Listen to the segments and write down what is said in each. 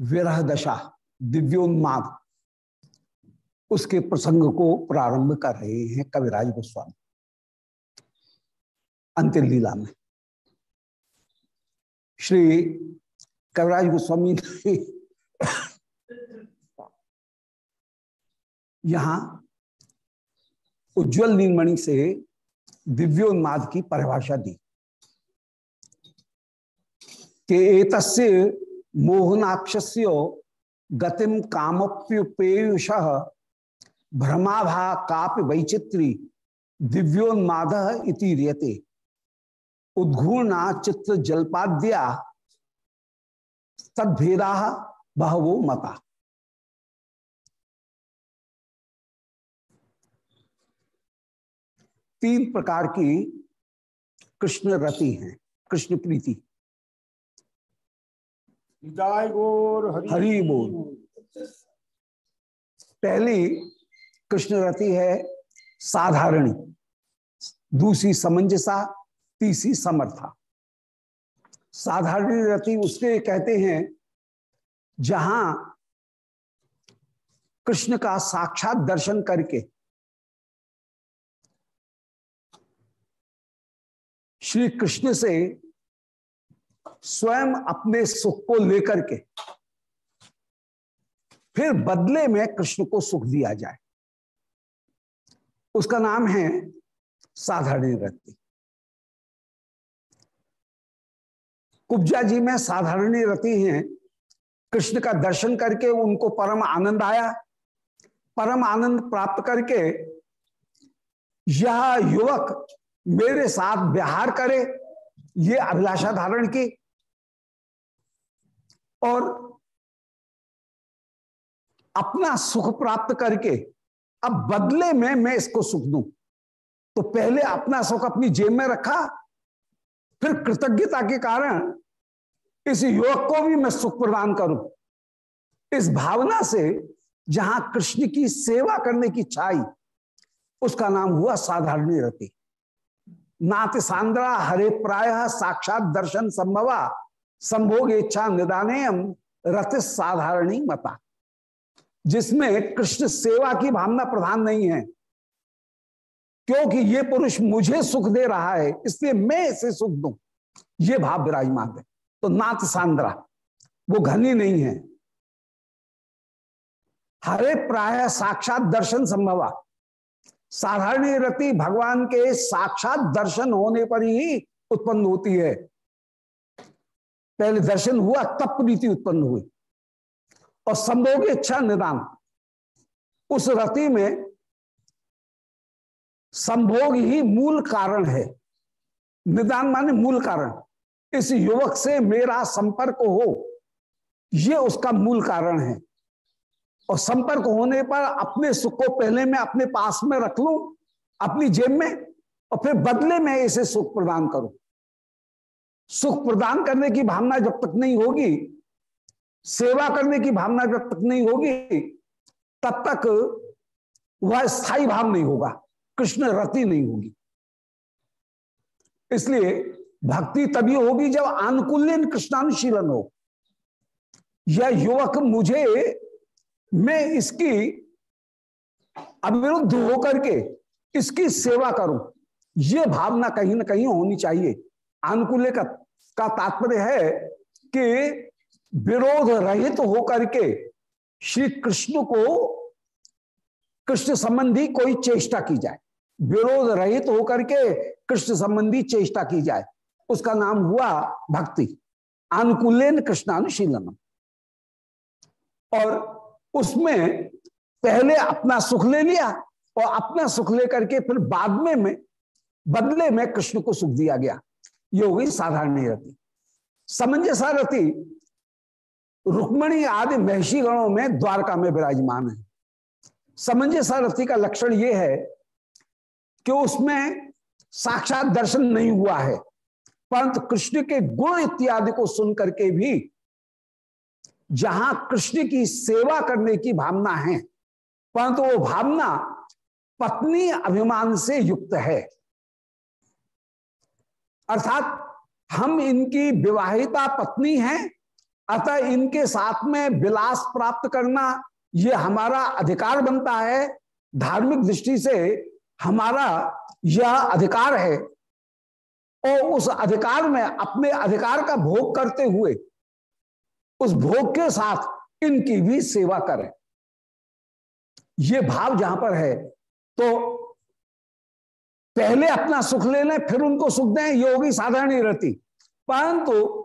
विरह दशा दिव्योन्माद, उसके प्रसंग को प्रारंभ कर रहे हैं कविराज गोस्वामी। अंतिम लीला में। श्री कविराज गोस्वामी ने यहाँ उज्जवल नीलमणि से दिव्योन्माद की परिभाषा दी। कि एतस्य मोहनाक्षस्य गतिम कामप्युपेयुष, भ्रमाभा काप वैचित्री, दिव्योन्माद इति रियते। उद्घूर्णा चित्र जलपाद्या तद्भेदा बहवो मता। तीन प्रकार की कृष्ण रति हैं, कृष्ण प्रीति। हरि बोल। पहली कृष्ण रति है साधारणी दूसरी समंजसा तीसरी समर्था। साधारण रति उसके कहते हैं जहाँ कृष्ण का साक्षात दर्शन करके श्री कृष्ण से स्वयं अपने सुख को लेकर के फिर बदले में कृष्ण को सुख दिया जाए। उसका नाम है साधारण रति कुब्जा जी में साधारण रति हैं। कृष्ण का दर्शन करके उनको परम आनंद आया। परम आनंद प्राप्त करके यह युवक मेरे साथ व्यवहार करे। ये अभिलाषा धारण की। और अपना सुख प्राप्त करके अब बदले में मैं इसको सुख दू। तो पहले अपना सुख अपनी जेब में रखा, फिर कृतज्ञता के कारण इस युवक को भी मैं सुख प्रदान करूँ। इस भावना से जहाँ कृष्ण की सेवा करने की छाई उसका नाम हुआ साधारणी रति। नाथ सांद्रा हरे प्राय साक्षात दर्शन संभवा। संभोग इच्छा निदानेयम रथ साधारणी मता। जिसमें कृष्ण सेवा की भावना प्रधान नहीं है। क्योंकि ये पुरुष मुझे सुख दे रहा है, इसलिए मैं इसे सुख दू। ये भाव विराजमान है। तो नाथ सांद्रा, वो घनी नहीं है। हरे प्राय साक्षात दर्शन संभवा। साधारण रति भगवान के साक्षात दर्शन होने पर ही उत्पन्न होती है। पहले दर्शन हुआ, तब प्रीति उत्पन्न हुई। और संभोग इच्छा निदान। उस रति में संभोग ही मूल कारण है। निदान माने मूल कारण। इस युवक से मेरा संपर्क हो यह उसका मूल कारण है। और संपर्क होने पर अपने सुख को पहले मैं अपने पास में रख लू, अपनी जेब में, और फिर बदले में इसे सुख प्रदान करूँ। सुख प्रदान करने की भावना जब तक नहीं होगी, सेवा करने की भावना जब तक नहीं होगी, तब तक वह स्थायी भाव नहीं होगा, कृष्ण रति नहीं होगी। इसलिए भक्ति तभी होगी जब आनुकूल्यन कृष्णानुशीलन हो। यह युवक मुझे, मैं इसकी अविरुद्ध होकर के इसकी सेवा करूँ यह भावना कहीं ना कहीं होनी चाहिए। अनुकूल्य का, का तात्पर्य है कि विरोध रहित तो होकर के श्री कृष्ण को कृष्ण संबंधी कोई चेष्टा की जाए। विरोध रहित तो होकर के कृष्ण संबंधी चेष्टा की जाए। उसका नाम हुआ भक्ति। अनुकूलन कृष्णानुशीलन और उसमें पहले अपना सुख ले लिया और अपना सुख लेकर के फिर बाद में में बदले में कृष्ण को सुख दिया गया। ये हो गई साधारण रति समंजसा रति रुक्मणी आदि महषी गणों में द्वारका में विराजमान है। समंजसा रति का लक्षण ये है कि उसमें साक्षात दर्शन नहीं हुआ है। परंतु कृष्ण के गुण इत्यादि को सुन करके भी जहाँ कृष्ण की सेवा करने की भावना है, परंतु वो भावना पत्नी अभिमान से युक्त है। अर्थात हम इनकी विवाहिता पत्नी हैं, अतः इनके साथ में विलास प्राप्त करना ये हमारा अधिकार बनता है। धार्मिक दृष्टि से हमारा यह अधिकार है। और उस अधिकार में अपने अधिकार का भोग करते हुए उस भोग के साथ इनकी भी सेवा करें। ये भाव जहाँ पर है तो पहले अपना सुख ले लें, फिर उनको सुख दें ये होगी साधारण रहती। परंतु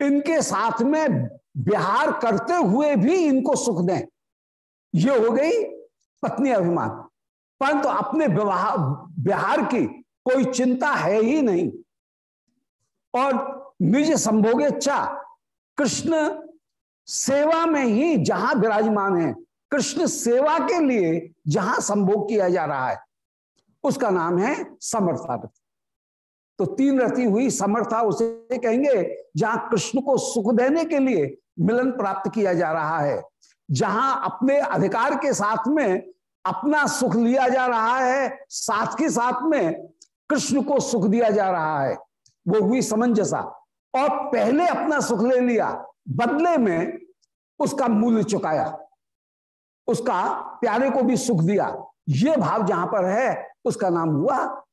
इनके साथ में बिहार करते हुए भी इनको सुख दें। ये हो गई पत्नी अभिमान। परंतु अपने विवाह बिहार की कोई चिंता है ही नहीं। और निज संभोगे, चा, कृष्ण सेवा में ही जहाँ विराजमान है। कृष्ण सेवा के लिए जहाँ संभोग किया जा रहा है। उसका नाम है समर्था रति। तो तीन रति हुई, समर्था उसे कहेंगे, जहाँ कृष्ण को सुख देने के लिए मिलन प्राप्त किया जा रहा है, जहाँ अपने अधिकार के साथ में अपना सुख लिया जा रहा है, साथ के साथ में कृष्ण को सुख दिया जा रहा है। वो हुई समंजसा। और पहले अपना सुख ले लिया, बदले में उसका मूल्य चुकाया, उसका प्यारे को भी सुख दिया। ये भाव जहाँ पर है, उसका नाम हुआ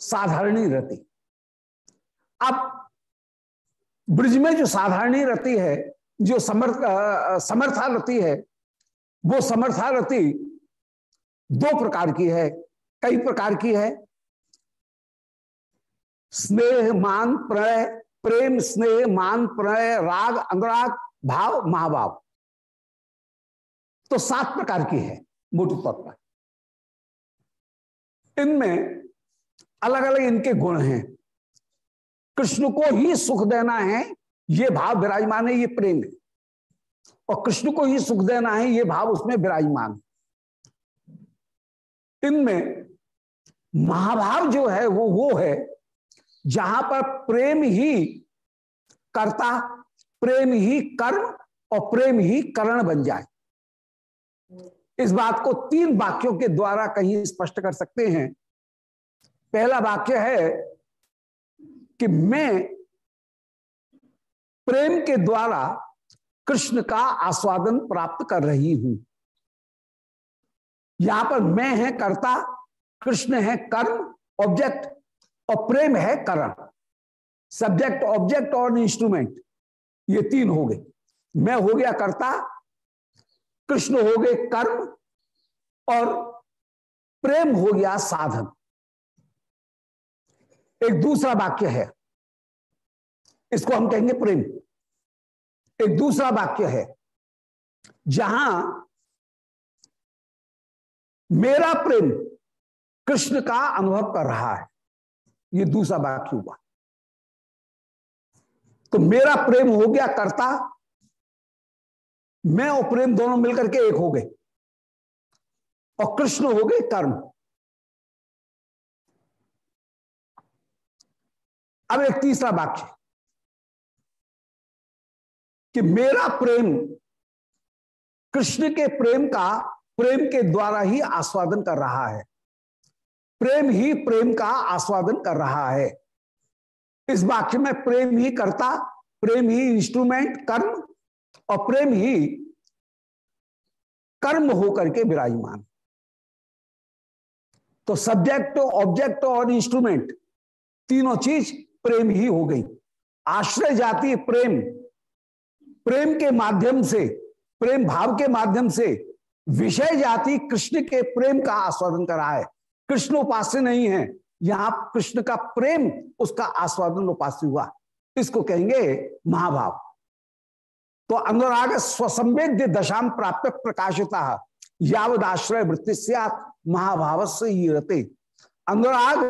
साधारणी रति। अब ब्रिज में जो साधारणी रति है, जो समर्थ समर्था रति है, वो समर्था रति दो प्रकार की है। कई प्रकार की है। स्नेह, मान, प्रणय, प्रेम, स्नेह, मान, प्रणय, राग, अनुराग, भाव, महाभाव। तो सात प्रकार की है, मोटी तौर पर। इनमें अलग अलग इनके गुण हैं। कृष्ण को ही सुख देना है, ये भाव विराजमान है, ये प्रेम है। और कृष्ण को ही सुख देना है, ये भाव उसमें विराजमान इनमें महाभाव जो है, वो वो है, जहाँ पर प्रेम ही कर्ता, प्रेम ही कर्म और प्रेम ही करण बन जाए। इस बात को तीन वाक्यों के द्वारा कहीं स्पष्ट कर सकते हैं। पहला वाक्य है कि मैं प्रेम के द्वारा कृष्ण का आस्वादन प्राप्त कर रही हूँ। यहाँ पर मैं है कर्ता, कृष्ण है कर्म ऑब्जेक्ट और प्रेम है करण। सब्जेक्ट ऑब्जेक्ट और इंस्ट्रूमेंट ये तीन हो गए। मैं हो गया कर्ता कृष्ण हो गए कर्म और प्रेम हो गया साधन। एक दूसरा वाक्य है, इसको हम कहेंगे प्रेम। एक दूसरा वाक्य है, जहाँ मेरा प्रेम कृष्ण का अनुभव कर रहा है, ये दूसरा वाक्य हुआ। तो मेरा प्रेम हो गया कर्ता मैं और प्रेम दोनों मिलकर के एक हो गए। और कृष्ण हो गए कर्म। अब एक तीसरा वाक्य। कि मेरा प्रेम कृष्ण के प्रेम का प्रेम के द्वारा ही आस्वादन कर रहा है। प्रेम ही प्रेम का आस्वादन कर रहा है। इस वाक्य में प्रेम ही करता, प्रेम ही इंस्ट्रूमेंट कर्म और प्रेम ही कर्म होकर के विराजमान। तो सब्जेक्ट ऑब्जेक्ट और इंस्ट्रूमेंट तीनों चीज़ प्रेम ही हो गई। आश्रय जाति प्रेम प्रेम के माध्यम से, प्रेम भाव के माध्यम से विषय जाति कृष्ण के प्रेम का आस्वादन करा है। कृष्ण उपास्य नहीं है, यहाँ कृष्ण का प्रेम उसका आस्वादन उपास्य हुआ। इसको कहेंगे महाभाव। तो अनुराग स्वसंवेद्य दशाम प्राप्त प्रकाशिता यावदाश्रय वृत्ति महाभाव से अनुराग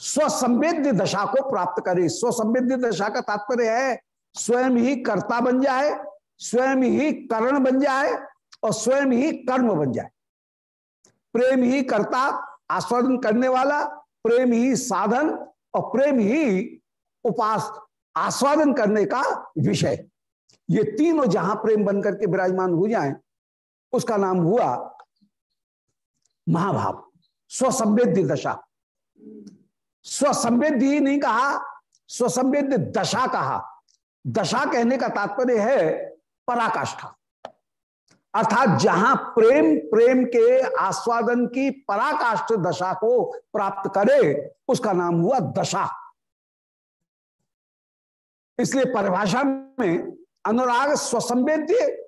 स्वसंवेद्य दशा को प्राप्त करे। स्वसंवेद्य दशा का तात्पर्य है, स्वयं ही कर्ता बन जाए, स्वयं ही करण बन जाए, और स्वयं ही कर्म बन जाए। प्रेम ही कर्ता, आस्वादन करने वाला, प्रेम ही साधन, और प्रेम ही उपास, आस्वादन करने का विषय। ये तीनों जहाँ प्रेम बनकर के विराजमान हो जाएँ, उसका नाम हुआ महाभाव स्वसंवेद्य दशा। स्वसंवेद्य ही नहीं कहा स्वसंवेद्य दशा कहा। दशा कहने का तात्पर्य है पराकाष्ठा। अर्थात जहाँ प्रेम प्रेम के आस्वादन की पराकाष्ठ दशा को प्राप्त करे, उसका नाम हुआ दशा। इसलिए परिभाषा में अनुराग स्वसंवेद्य,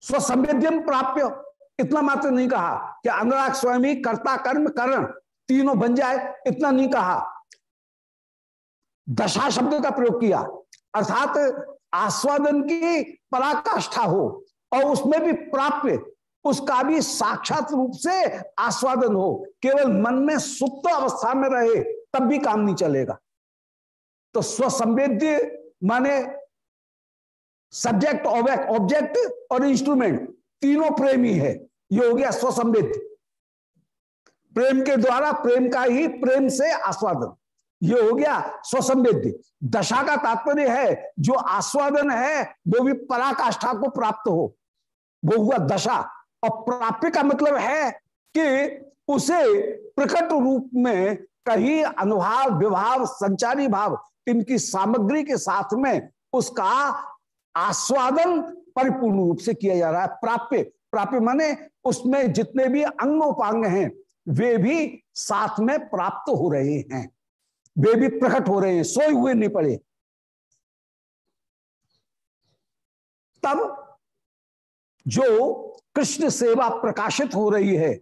स्वसंवेद्यम प्राप्य। इतना मात्र नहीं कहा कि अनुराग स्वयं ही कर्ता, कर्म, करण तीनों बन जाए, इतना नहीं कहा। दशा शब्द का प्रयोग किया। अर्थात आस्वादन की पराकाष्ठा हो और उसमें भी प्राप्य, उसका भी साक्षात रूप से आस्वादन हो। केवल मन में सुप्त अवस्था में रहे, तब भी काम नहीं चलेगा। तो स्वसंवेद्य माने सब्जेक्ट ऑब्जेक्ट और इंस्ट्रूमेंट तीनों प्रेम ही। ये हो गया स्वसंवेद्य प्रेम के द्वारा, प्रेम का ही प्रेम से आस्वादन। ये हो गया स्वसंवेद्य दशा का तात्पर्य है, जो आस्वादन है, वो भी पराकाष्ठा को प्राप्त हो। वो हुआ दशा। और प्राप्य का मतलब है कि उसे प्रकट रूप में कहीं अनुभाव, विभाव, संचारी भाव, इनकी सामग्री के साथ में उसका आस्वादन परिपूर्ण रूप से किया जा रहा है। प्राप्य प्राप्य माने उसमें जितने भी अंगोपांग हैं, वे भी साथ में प्राप्त हो रहे हैं। वे भी प्रकट हो रहे हैं, सोए हुए नहीं पड़े। तब जो कृष्ण सेवा प्रकाशित हो रही है,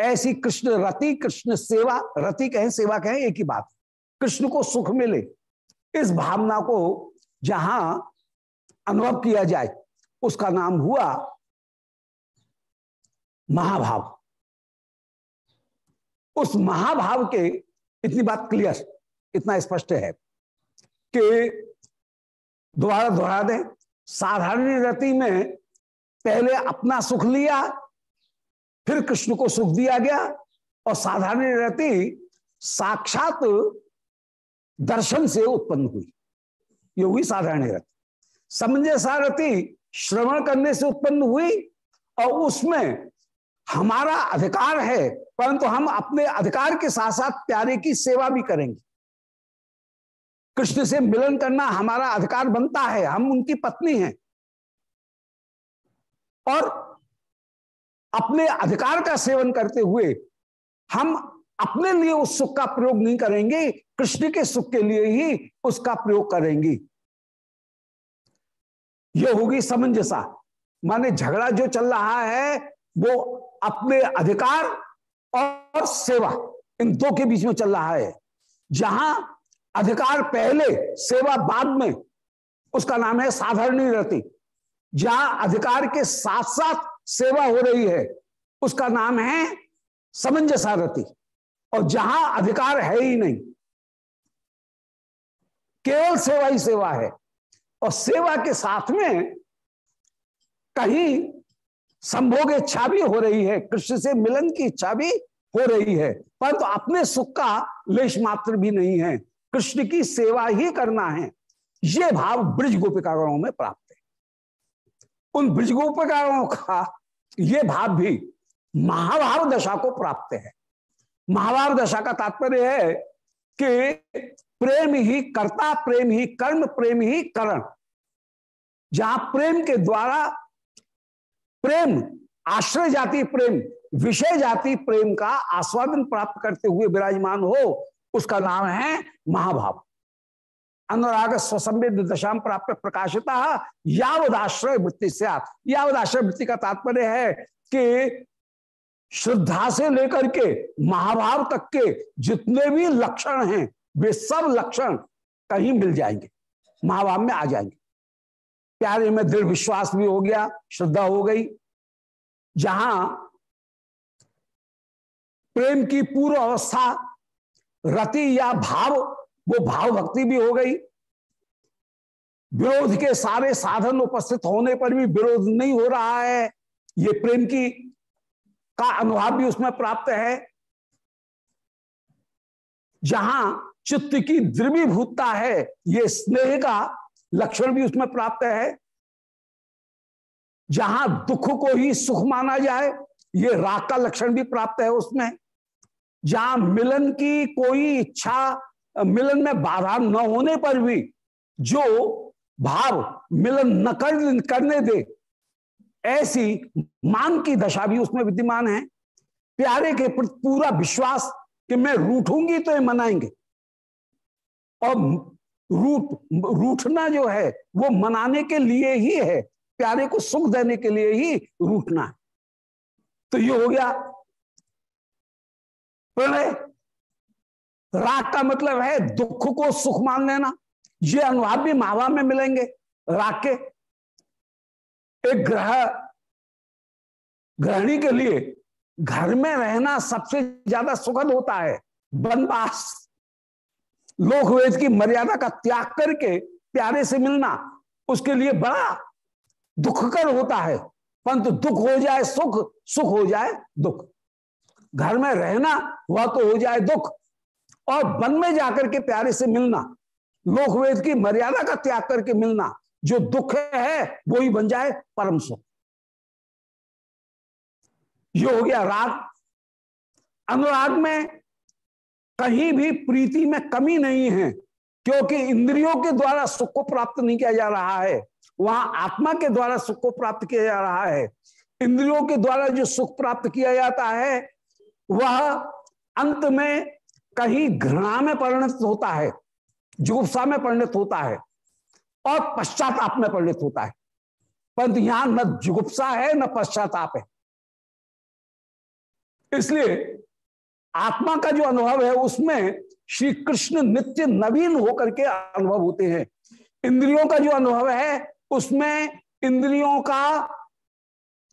ऐसी कृष्ण रति, कृष्ण सेवा, रति कहें, सेवा कहें, एक ही बात। कृष्ण को सुख मिले। इस भावना को जहाँ अनुभव किया जाए। उसका नाम हुआ महाभाव। उस महाभाव के इतनी बात क्लियर, इतना स्पष्ट है कि दोबारा दोहरा दें, साधारण रति में पहले अपना सुख लिया, फिर कृष्ण को सुख दिया गया और साधारण रति साक्षात दर्शन से उत्पन्न हुई। ये हुई साधारण रति। समंजसा रति श्रवण करने से उत्पन्न हुई और उसमें हमारा अधिकार है, परंतु हम अपने अधिकार के साथ साथ प्यारे की सेवा भी करेंगे। कृष्ण से मिलन करना हमारा अधिकार बनता है, हम उनकी पत्नी हैं। और अपने अधिकार का सेवन करते हुए हम अपने लिए उस सुख का प्रयोग नहीं करेंगे, कृष्ण के सुख के लिए ही उसका प्रयोग करेंगी। यह होगी समंजसा। माने झगड़ा जो चल रहा है, वो अपने अधिकार और सेवा, इन दो के बीच में चल रहा है। जहाँ अधिकार पहले, सेवा बाद में, उसका नाम है साधारणी रति जहाँ अधिकार के साथ साथ सेवा हो रही है, उसका नाम है समंजसा रति और जहाँ अधिकार है ही नहीं, केवल सेवा ही सेवा है। और सेवा के साथ में कहीं संभोग इच्छा भी हो रही है, कृष्ण से मिलन की इच्छा भी हो रही है, परंतु तो अपने सुख का लेश मात्र भी नहीं है। कृष्ण की सेवा ही करना है। ये भाव ब्रज गोपिकागणों में प्राप्त है। उन ब्रज गोपिकागणों का ये भाव भी महाभाव दशा को प्राप्त है। महाभाव दशा का तात्पर्य है कि प्रेम ही कर्ता, प्रेम ही कर्म, प्रेम ही करण। जहाँ प्रेम के द्वारा प्रेम, आश्रय जाति प्रेम, विषय जाति प्रेम का आस्वादन प्राप्त करते हुए विराजमान हो, उसका नाम है महाभाव। अनुराग स्वसंवेद दशाम प्राप्त प्रकाशिता यावदाश्रय वृत्ति से यावदाश्रय वृत्ति का तात्पर्य है कि श्रद्धा से लेकर के, महाभाव तक के जितने भी लक्षण हैं वे सब लक्षण कहीं मिल जाएँगे महाभाव में आ जाएँगे। प्यारे में दृढ़ विश्वास भी हो गया, श्रद्धा हो गई। जहाँ प्रेम की पूर्व अवस्था, रति या भाव, वो भाव भक्ति भी हो गई। विरोध के सारे साधन उपस्थित होने पर भी विरोध नहीं हो रहा है। ये प्रेम की, का अनुभव भी उसमें प्राप्त है। जहाँ चित्त की द्रवीभूतता है ये स्नेह का लक्षण भी उसमें प्राप्त है। जहाँ दुख को ही सुख माना जाए ये राग का लक्षण भी प्राप्त है उसमें। जहाँ मिलन की कोई इच्छा मिलन में बाधा न होने पर भी जो भाव मिलन न कर, करने दे ऐसी मान की दशा भी उसमें विद्यमान है। प्यारे के प्रति पूरा विश्वास कि मैं रूठूँगी तो ये मनाएँगे। और रूठ, रूठना जो है, वो मनाने के लिए ही है। प्यारे को सुख देने के लिए ही रूठना है। तो ये हो गया प्रणय राग का मतलब है दुख को सुख मान लेना। ये अनुभव भी मावा में मिलेंगे। राग के एक ग्रह, ग्रहणी के लिए घर में रहना सबसे ज़्यादा सुखद होता है। वनवास लोकवेद की मर्यादा का त्याग करके प्यारे से मिलना उसके लिए बड़ा दुखकर होता है। परंतु दुख हो जाए, सुख सुख हो जाए, दुख। घर में रहना, वह तो हो जाए दुख। और वन में जाकर के प्यारे से मिलना लोकवेद की मर्यादा का त्याग करके मिलना, जो दुख है, वो ही बन जाए परम सुख। ये हो गया राग। अनुराग में कहीं भी प्रीति में कमी नहीं है, क्योंकि इंद्रियों के द्वारा सुख को प्राप्त नहीं किया जा रहा है, वहाँ आत्मा के द्वारा सुख को प्राप्त किया जा रहा है। इंद्रियों के द्वारा जो सुख प्राप्त किया जाता है, वह अंत में कहीं घृणा में परिणत होता है, जुगुप्सा में परिणत होता है, और पश्चाताप में परिणत होता है। परंतु यहाँ न जुगुप्सा है, न पश्चाताप है। इसलिए आत्मा का जो अनुभव है, उसमें श्री कृष्ण नित्य नवीन होकर के अनुभव होते हैं। इंद्रियों का जो अनुभव है, उसमें इंद्रियों का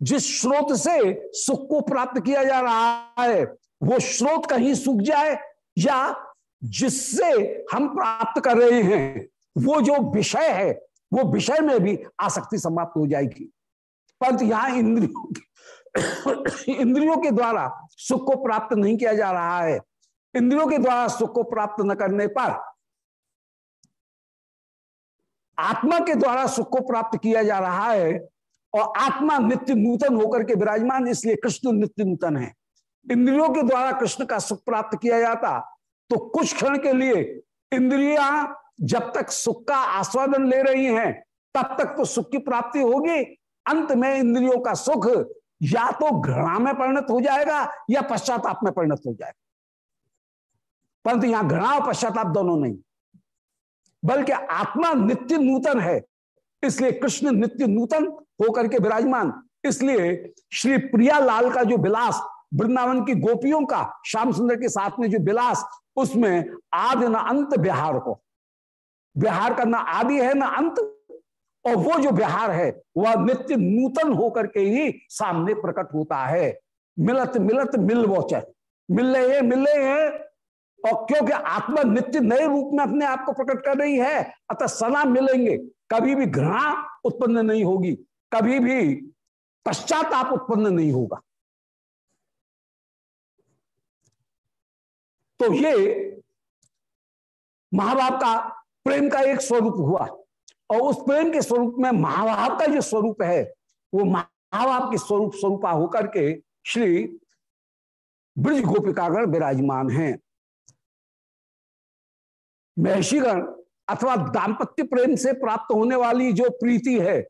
जिस स्रोत से सुख को प्राप्त किया जा रहा है, वो स्रोत कहीं सूख जाए या जिससे हम प्राप्त कर रहे हैं, वो जो विषय है, वो विषय में भी आसक्ति समाप्त हो जाएगी। परंतु यहाँ इंद्रियों इंद्रियों के द्वारा सुख को प्राप्त नहीं किया जा रहा है। इंद्रियों के द्वारा सुख को प्राप्त न करने पर आत्मा के द्वारा सुख को प्राप्त किया जा रहा है और आत्मा नित्य नूतन होकर के विराजमान, इसलिए कृष्ण नित्य नूतन है। इंद्रियों के द्वारा कृष्ण का सुख प्राप्त किया जाता तो कुछ क्षण के लिए इंद्रिया जब तक सुख का आस्वादन ले रही हैं, तब तक तो सुख की प्राप्ति होगी। अंत में इंद्रियों का सुख या तो घृणा में परिणत हो जाएगा या पश्चाताप में परिणत हो जाएगा। परंतु यहाँ घृणा और पश्चाताप दोनों नहीं, बल्कि आत्मा नित्य नूतन है, इसलिए कृष्ण नित्य नूतन होकर के विराजमान। इसलिए श्री प्रिया लाल का जो विलास, वृंदावन की गोपियों का, श्याम सुंदर के साथ में जो विलास, उसमें आदि न अंत बिहार को। बिहार का ना आदि है, ना अंत और वो जो बिहार है, वह नित्य नूतन होकर के ही सामने प्रकट होता है। मिलत मिलत मिल वोचर मिल रहे हैं मिल रहे हैं। और क्योंकि आत्मा नित्य नए रूप में अपने आप को प्रकट कर रही है, अतः सना मिलेंगे। कभी भी घृणा उत्पन्न नहीं होगी। कभी भी पश्चाताप उत्पन्न नहीं होगा। तो ये महाभाव का प्रेम का एक स्वरूप हुआ। और उस प्रेम के स्वरूप में महाभाव का जो स्वरूप है, वो महाभाव के स्वरूप स्वरूपा होकर के श्री ब्रज गोपिकागण विराजमान हैं। महर्षिगण अथवा दाम्पत्य प्रेम से प्राप्त होने वाली जो प्रीति है,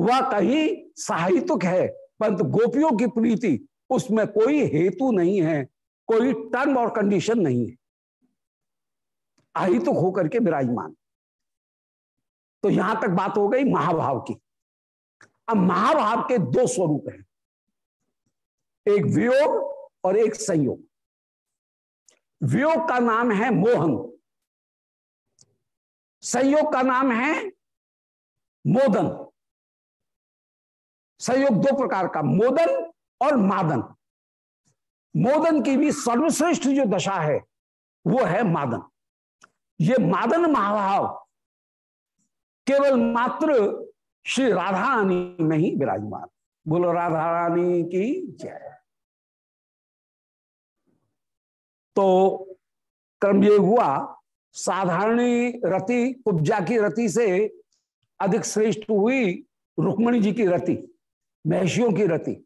वह कहीं साहित्यक है, परंतु गोपियों की प्रीति, उसमें कोई हेतु नहीं है, कोई टर्म और कंडीशन नहीं है। अहितुक होकर के विराजमान। तो यहाँ तक बात हो गई महाभाव की। अब महाभाव के दो स्वरूप हैं। एक वियोग और एक संयोग। वियोग का नाम है मोहन। संयोग का नाम है मोदन। संयोग दो प्रकार का, मोदन और मादन। मोदन की भी सर्वश्रेष्ठ जो दशा है, वो है मादन। ये मादन महाभाव केवल मात्र श्री राधा रानी में ही विराजमान। बोलो राधा रानी की जय। तो क्रम ये हुआ, साधारणी रति, कुब्जा की रति से अधिक श्रेष्ठ हुई रुक्मणी जी की रति, महर्षियों की रति।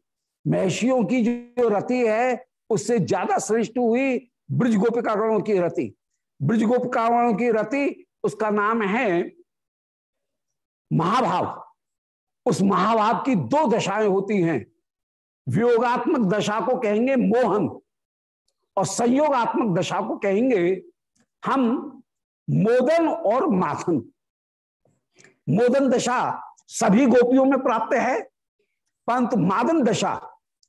महर्षियों की जो रति है, उससे ज़्यादा श्रेष्ठ हुई ब्रज गोपिकागणों की रति। ब्रज गोपिकागणों की रति, उसका नाम है महाभाव। उस महाभाव की दो दशाएँ होती हैं। वियोगात्मक दशा को कहेंगे मोहन और संयोगात्मक दशा को कहेंगे हम मोदन और माथन। मोदन दशा सभी गोपियों में प्राप्त है, परंतु मादन दशा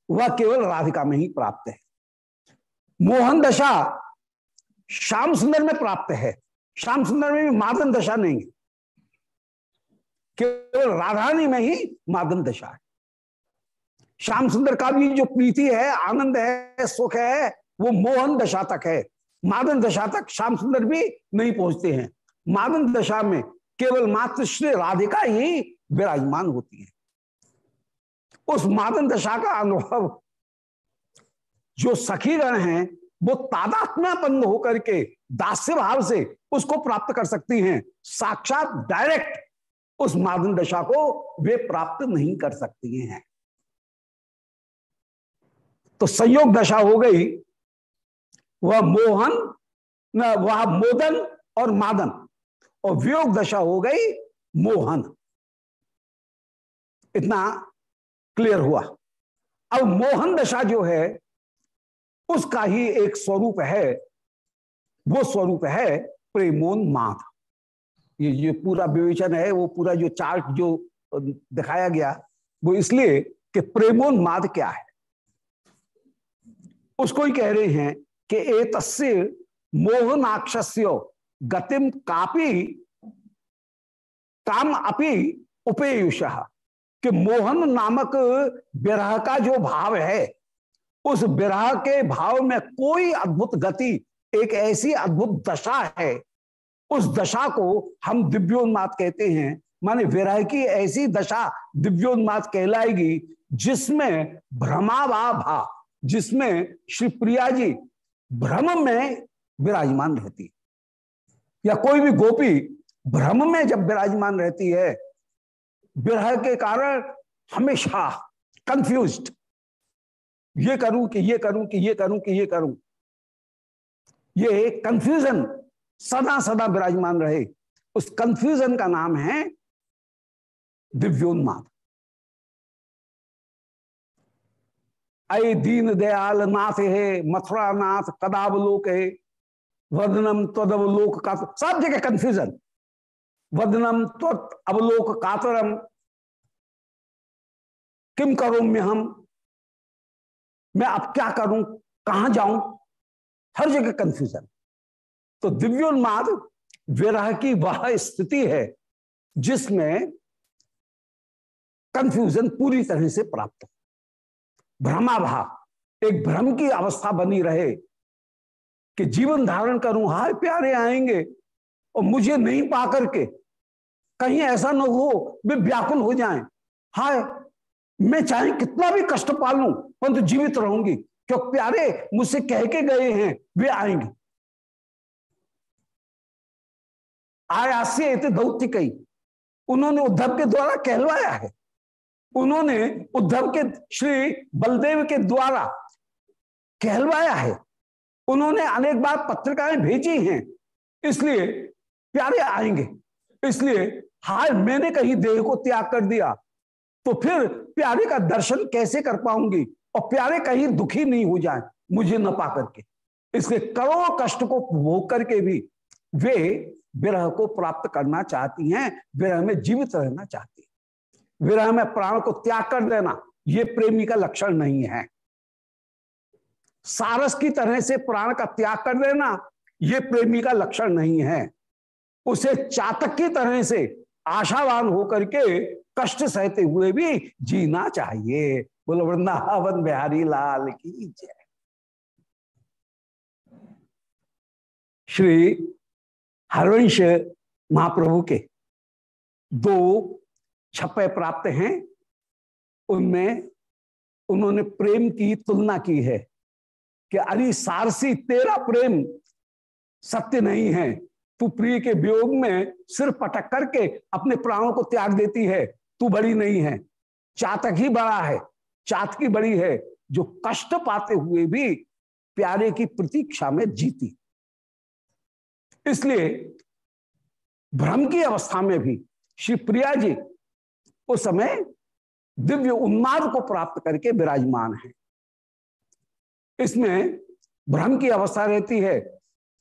वह केवल राधिका में ही प्राप्त है। मोहन दशा श्याम सुंदर में प्राप्त है। श्याम सुंदर में भी मादन दशा नहीं है। केवल राधानी में ही मादन दशा है। श्याम सुंदर का भी जो प्रीति है, आनंद है, सुख है, वो मोहन दशा तक है। मादन दशा तक श्याम सुंदर भी नहीं पहुँचते हैं। मादन दशा में केवल मात्र श्री राधिका ही विराजमान होती है। उस मादन दशा का अनुभव जो सखीगण हैं, वो तादात्म्यापन्न होकर के दास्य भाव से उसको प्राप्त कर सकती हैं। साक्षात डायरेक्ट उस मादन दशा को वे प्राप्त नहीं कर सकती हैं। तो संयोग दशा हो गई, वह मोहन वह मोदन और मादन, और वियोग दशा हो गई मोहन। इतना क्लियर हुआ। अब मोहन दशा जो है, उसका ही एक स्वरूप है, वो स्वरूप है प्रेमोन माध ये जो पूरा विवेचन है, वो पूरा जो चार्ट जो दिखाया गया, वो इसलिए कि प्रेमोन माध क्या है। उसको ही कह रहे हैं कि ए तस्य मोहनाक्षस्य गतिम कापी काम अपि उपेयुष। कि मोहन नामक विरह का जो भाव है, उस विरह के भाव में कोई अद्भुत गति, एक ऐसी अद्भुत दशा है उस दशा को हम दिव्योन्माद कहते हैं। माने विरह की ऐसी दशा दिव्योन्माद कहलाएगी जिसमें भ्रमावा भा जिसमें श्री प्रिया जी भ्रम में विराजमान रहती या कोई भी गोपी भ्रम में जब विराजमान रहती है, विरह के कारण हमेशा कंफ्यूज्ड ये करूँ कि ये करूँ कि ये करूँ कि ये करूँ। ये कंफ्यूजन सदा सदा विराजमान रहे। उस कंफ्यूजन का नाम है दिव्योन्माद। अय दीन दयाल नाथ है, मथुरा नाथ कदावलोक है, वदनम त्वदवलोक का सब जगह कंफ्यूजन वदनम त्वत अवलोक कातरम। किम करो मैं हम? मैं अब क्या करूँ? कहाँ जाऊँ? हर जगह कंफ्यूजन तो दिव्योन्माद विरह की वह स्थिति है जिसमें कंफ्यूजन पूरी तरह से प्राप्त हो। भ्रमाभाव, एक भ्रम की अवस्था बनी रहे कि जीवन धारण करूँ, हाय प्यारे आएँगे और मुझे नहीं पा करके कहीं ऐसा न हो, वे व्याकुल हो जाएँ। हाय, मैं चाहे कितना भी कष्ट पालू, परंतु तो जीवित रहूँगी क्यों प्यारे मुझसे कह के गए हैं, वे आएँगे। आयास्य दौत्य उन्होंने उद्धव के द्वारा कहलवाया है। उन्होंने उद्धव के श्री बलदेव के द्वारा कहलवाया है। उन्होंने अनेक बार पत्रिकाएँ भेजी हैं। इसलिए प्यारे आएँगे। इसलिए हाय मैंने कहीं देह को त्याग कर दिया तो फिर प्यारे का दर्शन कैसे कर पाऊँगी? और प्यारे कहीं दुखी नहीं हो जाए, मुझे न पा करके। इसलिए करोड़ कष्ट को भोग करके भी वे विरह को प्राप्त करना चाहती हैं, विरह में जीवित रहना चाहती हैं। विरह में प्राण को त्याग कर देना, ये प्रेमी का लक्षण नहीं है। सारस की तरह से प्राण का त्याग कर देना, ये प्रेमी का लक्षण नहीं है। उसे चातक की तरह से आशावान होकर के कष्ट सहते हुए भी जीना चाहिए। बोलो, वृंदावन बिहारी लाल की जय। श्री हरवंश महाप्रभु के दो छप्पे प्राप्त हैं। उनमें उन्होंने प्रेम की तुलना की है कि अरे सारसी, तेरा प्रेम सत्य नहीं है। तू प्रिय के वियोग में सिर पटक करके अपने प्राणों को त्याग देती है। तू बड़ी नहीं है, चातक ही बड़ा है, चातकी बड़ी है, जो कष्ट पाते हुए भी प्यारे की प्रतीक्षा में जीती। इसलिए भ्रम की अवस्था में भी श्री प्रिया जी उस समय दिव्य उन्माद को प्राप्त करके विराजमान है। इसमें भ्रम की अवस्था रहती है।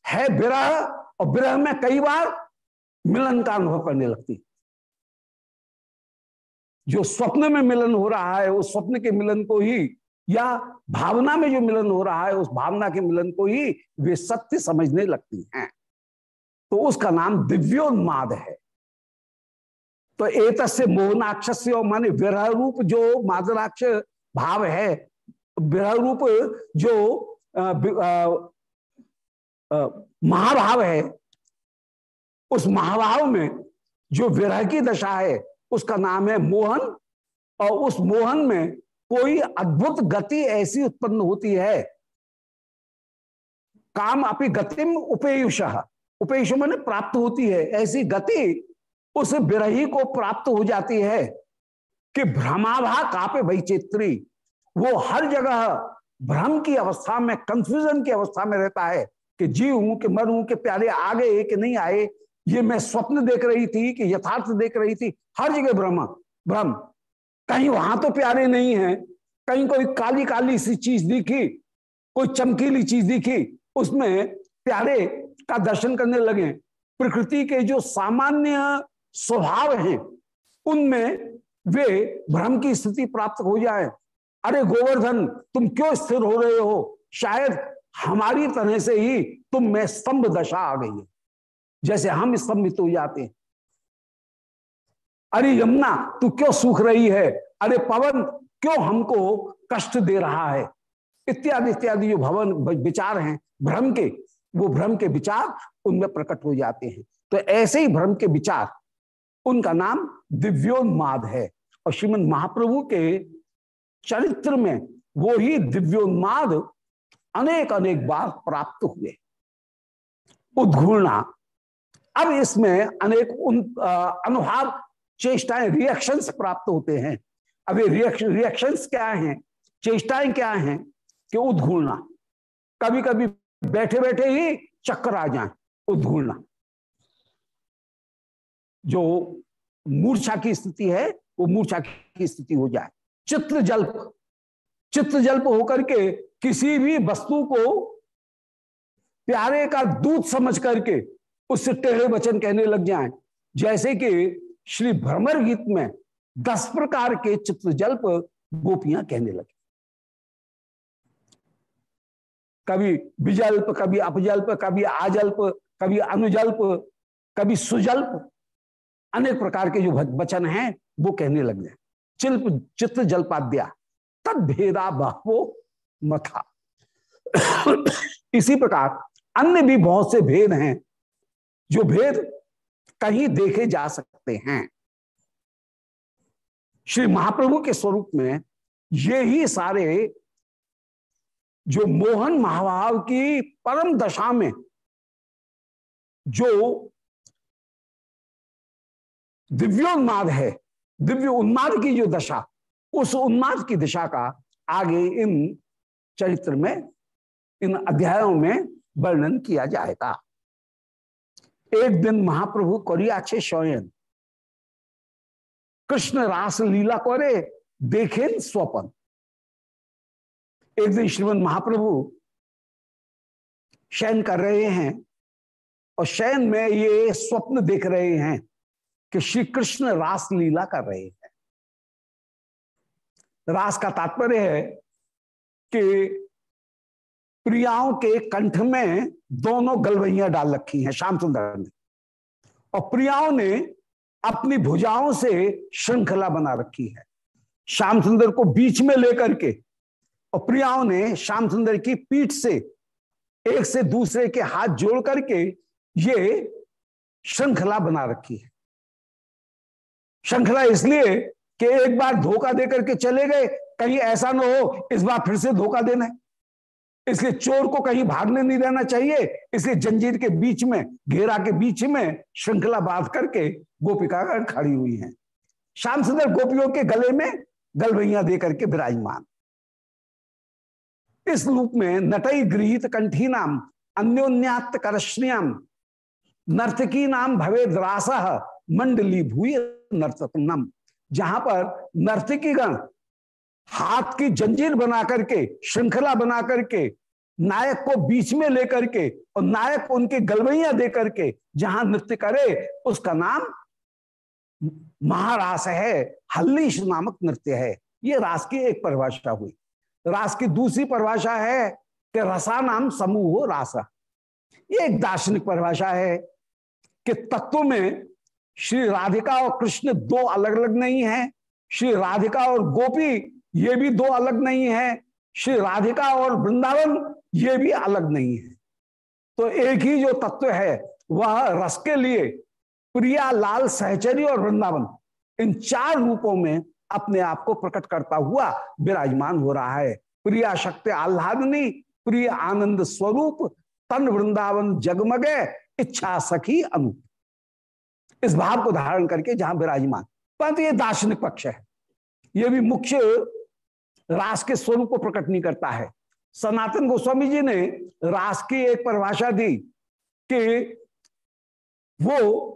है विरह और विरह में कई बार मिलन का अनुभव करने लगती। जो स्वप्न में मिलन हो रहा है, उस स्वप्न के मिलन को ही या भावना में जो मिलन हो रहा है, उस भावना के मिलन को ही वे सत्य समझने लगती हैं। तो उसका नाम दिव्योन्माद है। तो एक से मोहनाक्ष माने विरह रूप जो मादराक्ष भाव है विरह रूप जो महाभाव है, उस महाभाव में जो विरह की दशा है, उसका नाम है मोहन, और उस मोहन में कोई अद्भुत गति ऐसी उत्पन्न होती है। काम अपनी गतिम उपेयुष। उपेयुष मैंने प्राप्त होती है, ऐसी गति उस विरही को प्राप्त हो जाती है कि भ्रमाभा कापे वैचित्री। वो हर जगह भ्रम की अवस्था में कंफ्यूजन की अवस्था में रहता है कि जी हूँ कि मर हूँ कि प्यारे आ गए कि नहीं आए। ये मैं स्वप्न देख रही थी कि यथार्थ देख रही थी। हर जगह भ्रम भ्रम। कहीं वहाँ तो प्यारे नहीं है। कहीं कोई काली काली सी चीज़ दिखी, कोई चमकीली चीज़ दिखी, उसमें प्यारे का दर्शन करने लगे। प्रकृति के जो सामान्य स्वभाव हैं, उनमें वे भ्रम की स्थिति प्राप्त हो जाए। अरे गोवर्धन, तुम क्यों स्थिर हो रहे हो? शायद हमारी तरह से ही तुम में स्तंभ दशा आ गई है। जैसे हम स्तंभित हो जाते हैं। अरे यमुना, तू क्यों सूख रही है? अरे पवन, क्यों हमको कष्ट दे रहा है? इत्यादि इत्यादि जो भवन विचार हैं। भ्रम के वो भ्रम के विचार उनमें प्रकट हो जाते हैं। तो ऐसे ही भ्रम के विचार, उनका नाम दिव्योन्माद है। और श्रीमद महाप्रभु के चरित्र में वो ही दिव्योन्माद अनेक अनेक बार प्राप्त हुए। उद्घूर्णा। अब इसमें अनेक उन अनुभाव चेष्टाएँ रिएक्शंस प्राप्त होते हैं। अब ये रिएक्शन रिएक्शंस क्या हैं? चेष्टाएँ क्या हैं? कि उद्घूर्णा। कभी कभी बैठे बैठे ही चक्कर आ जाए उद्घूर्णा जो मूर्छा की स्थिति है, वो मूर्छा की स्थिति हो जाए। चित्र जल्प चित्र जल्प होकर के किसी भी वस्तु को प्यारे का दूध समझ करके उससे टेढ़े वचन कहने लग जाए। जैसे कि श्री भ्रमर गीत में दस प्रकार के चित्र जल्प गोपियाँ कहने लगे। कभी विजल्प, कभी अपजल्प, कभी आजल्प, कभी अनुजल्प, कभी सुजल्प, अनेक प्रकार के जो वचन हैं, वो कहने लग जाए चिल्प चित्र जल्पाद्या, तद भेदा बहवो मथा। इसी प्रकार अन्य भी बहुत से भेद हैं, जो भेद कहीं देखे जा सकते हैं। श्री महाप्रभु के स्वरूप में ये ही सारे जो मोहन महाभाव की परम दशा में जो दिव्योन्माद है, दिव्य उन्माद की जो दशा, उस उन्माद की दिशा का आगे इन चरित्र में, इन अध्यायों में वर्णन किया जाएगा। एक दिन महाप्रभु करियाछे शयन। कृष्ण रास लीला करे देखे स्वपन। एक दिन श्रीमद महाप्रभु शयन कर रहे हैं और शयन में ये स्वप्न देख रहे हैं कि श्री कृष्ण रास लीला कर रहे हैं। रास का तात्पर्य है कि प्रियाओं के कंठ में दोनों गलवैया डाल रखी हैं श्याम सुंदर ने। और प्रियाओं ने अपनी भुजाओं से श्रृंखला बना रखी है। श्याम सुंदर को बीच में लेकर के और प्रियाओं ने श्याम सुंदर की पीठ से एक से दूसरे के हाथ जोड़ करके ये श्रृंखला बना रखी है। श्रृंखला इसलिए कि एक बार धोखा देकर के चले गए, कहीं ऐसा ना हो, इस बार फिर से धोखा देना है। इसलिए चोर को कहीं भागने नहीं देना चाहिए, इसलिए जंजीर के बीच में, घेरा के बीच में श्रृंखला बाँध करके गोपिका खड़ी हुई है। श्याम सुंदर गोपियों के गले में गलभैया दे करके विराजमान। इस रूप में नटई गृहित कंठी नाम अन्योन्यात करश्रियम नर्तकी नाम भवे द्रास, मंडली भूय नर्तनम जहाँ पर नर्तकी गण हाथ की जंजीर बना करके, श्रृंखला बना करके, नायक को बीच में लेकर के और नायक उनके गलवैया दे करके जहाँ नृत्य करे, उसका नाम महारास है, हल्लीश नामक नृत्य है। ये रास की एक परिभाषा हुई। रास की दूसरी परिभाषा है कि रसा नाम समूह रास। ये एक दार्शनिक परिभाषा है कि तत्व में श्री राधिका और कृष्ण दो अलग अलग नहीं है। श्री राधिका और गोपी ये भी दो अलग नहीं है। श्री राधिका और वृंदावन ये भी अलग नहीं है। तो एक ही जो तत्व है, वह रस के लिए प्रिया, लाल, सहचरी और वृंदावन, इन चार रूपों में अपने आप को प्रकट करता हुआ विराजमान हो रहा है। प्रिया शक्ति आह्लादनी, प्रिय आनंद स्वरूप, तन वृंदावन जगमगे, इच्छा सखी अनु इस भाव को धारण करके जहाँ विराजमान। परंतु ये दार्शनिक पक्ष है। ये भी मुख्य रास के स्वरूप को प्रकट नहीं करता है। सनातन गोस्वामी जी ने रास की एक परिभाषा दी कि वो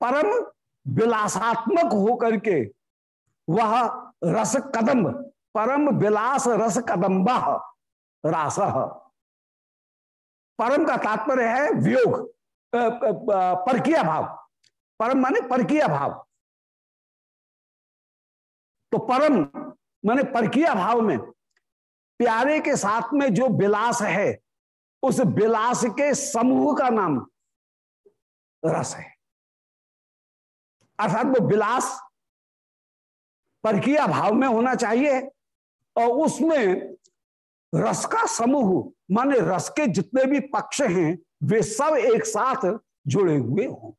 परम विलासात्मक होकर के वह रस कदम परम विलास रस कदम्ब रास। परम का तात्पर्य है वियोग परकिया भाव। परम माने परकिया भाव। तो परम माने परकिया भाव में प्यारे के साथ में जो विलास है, उस विलास के समूह का नाम रस है। अर्थात वो विलास परकिया भाव में होना चाहिए और उसमें रस का समूह, माने रस के जितने भी पक्ष हैं, वे सब एक साथ जुड़े हुए हों।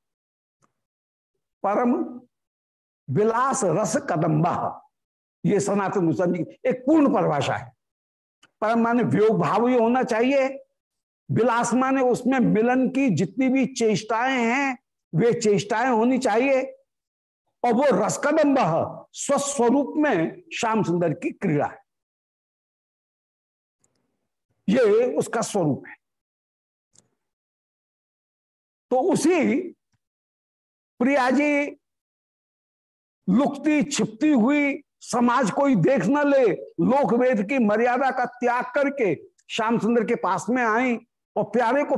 परम विलास रस कदम्बा, ये सनातन गोस्वामी एक पूर्ण परिभाषा है। परम माने व्योग भाव ही होना चाहिए। विलास माने उसमें मिलन की जितनी भी चेष्टाएँ हैं, वे चेष्टाएँ होनी चाहिए। और वो रसकदम्ब स्वस्वरूप में श्याम सुंदर की क्रीड़ा है। ये उसका स्वरूप है। तो उसी प्रिया जी लुकती छिपती हुई समाज कोई देख न ले लोक वेद की मर्यादा का त्याग करके श्याम सुंदर के पास में आई और प्यारे को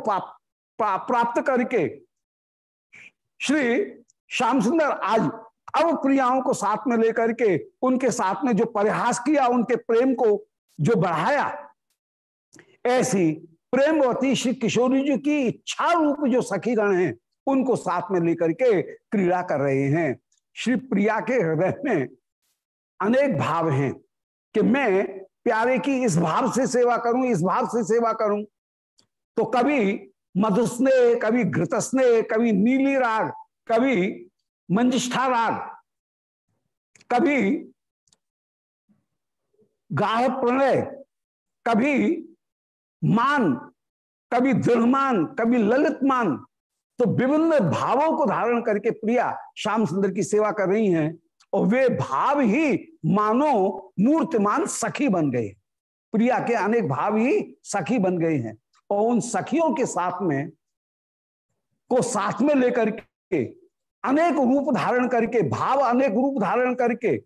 प्राप्त करके श्री श्याम सुंदर आज अब प्रियाओं को साथ में लेकर के उनके साथ में जो परिहास किया, उनके प्रेम को जो बढ़ाया, ऐसी प्रेमवती श्री किशोरी जी की इच्छा रूप जो सखीगण हैं, उनको साथ में लेकर के क्रीड़ा कर रहे हैं। श्री प्रिया के हृदय में अनेक भाव हैं कि मैं प्यारे की इस भाव से सेवा करूँ, इस भाव से सेवा करूँ। तो कभी मधुस्ने कभी घृतस्ने कभी नीली राग, कभी मंजिष्ठा राग कभी गाढ़ प्रणय, कभी मान, कभी दृढ़मान कभी ललित मान तो विभिन्न भावों को धारण करके प्रिया श्याम सुंदर की सेवा कर रही हैं और वे भाव ही मानो मूर्तिमान सखी बन गए। प्रिया के अनेक भाव ही सखी बन गए हैं और उन सखियों के साथ में, को साथ में लेकर के अनेक रूप धारण करके, भाव अनेक रूप धारण करके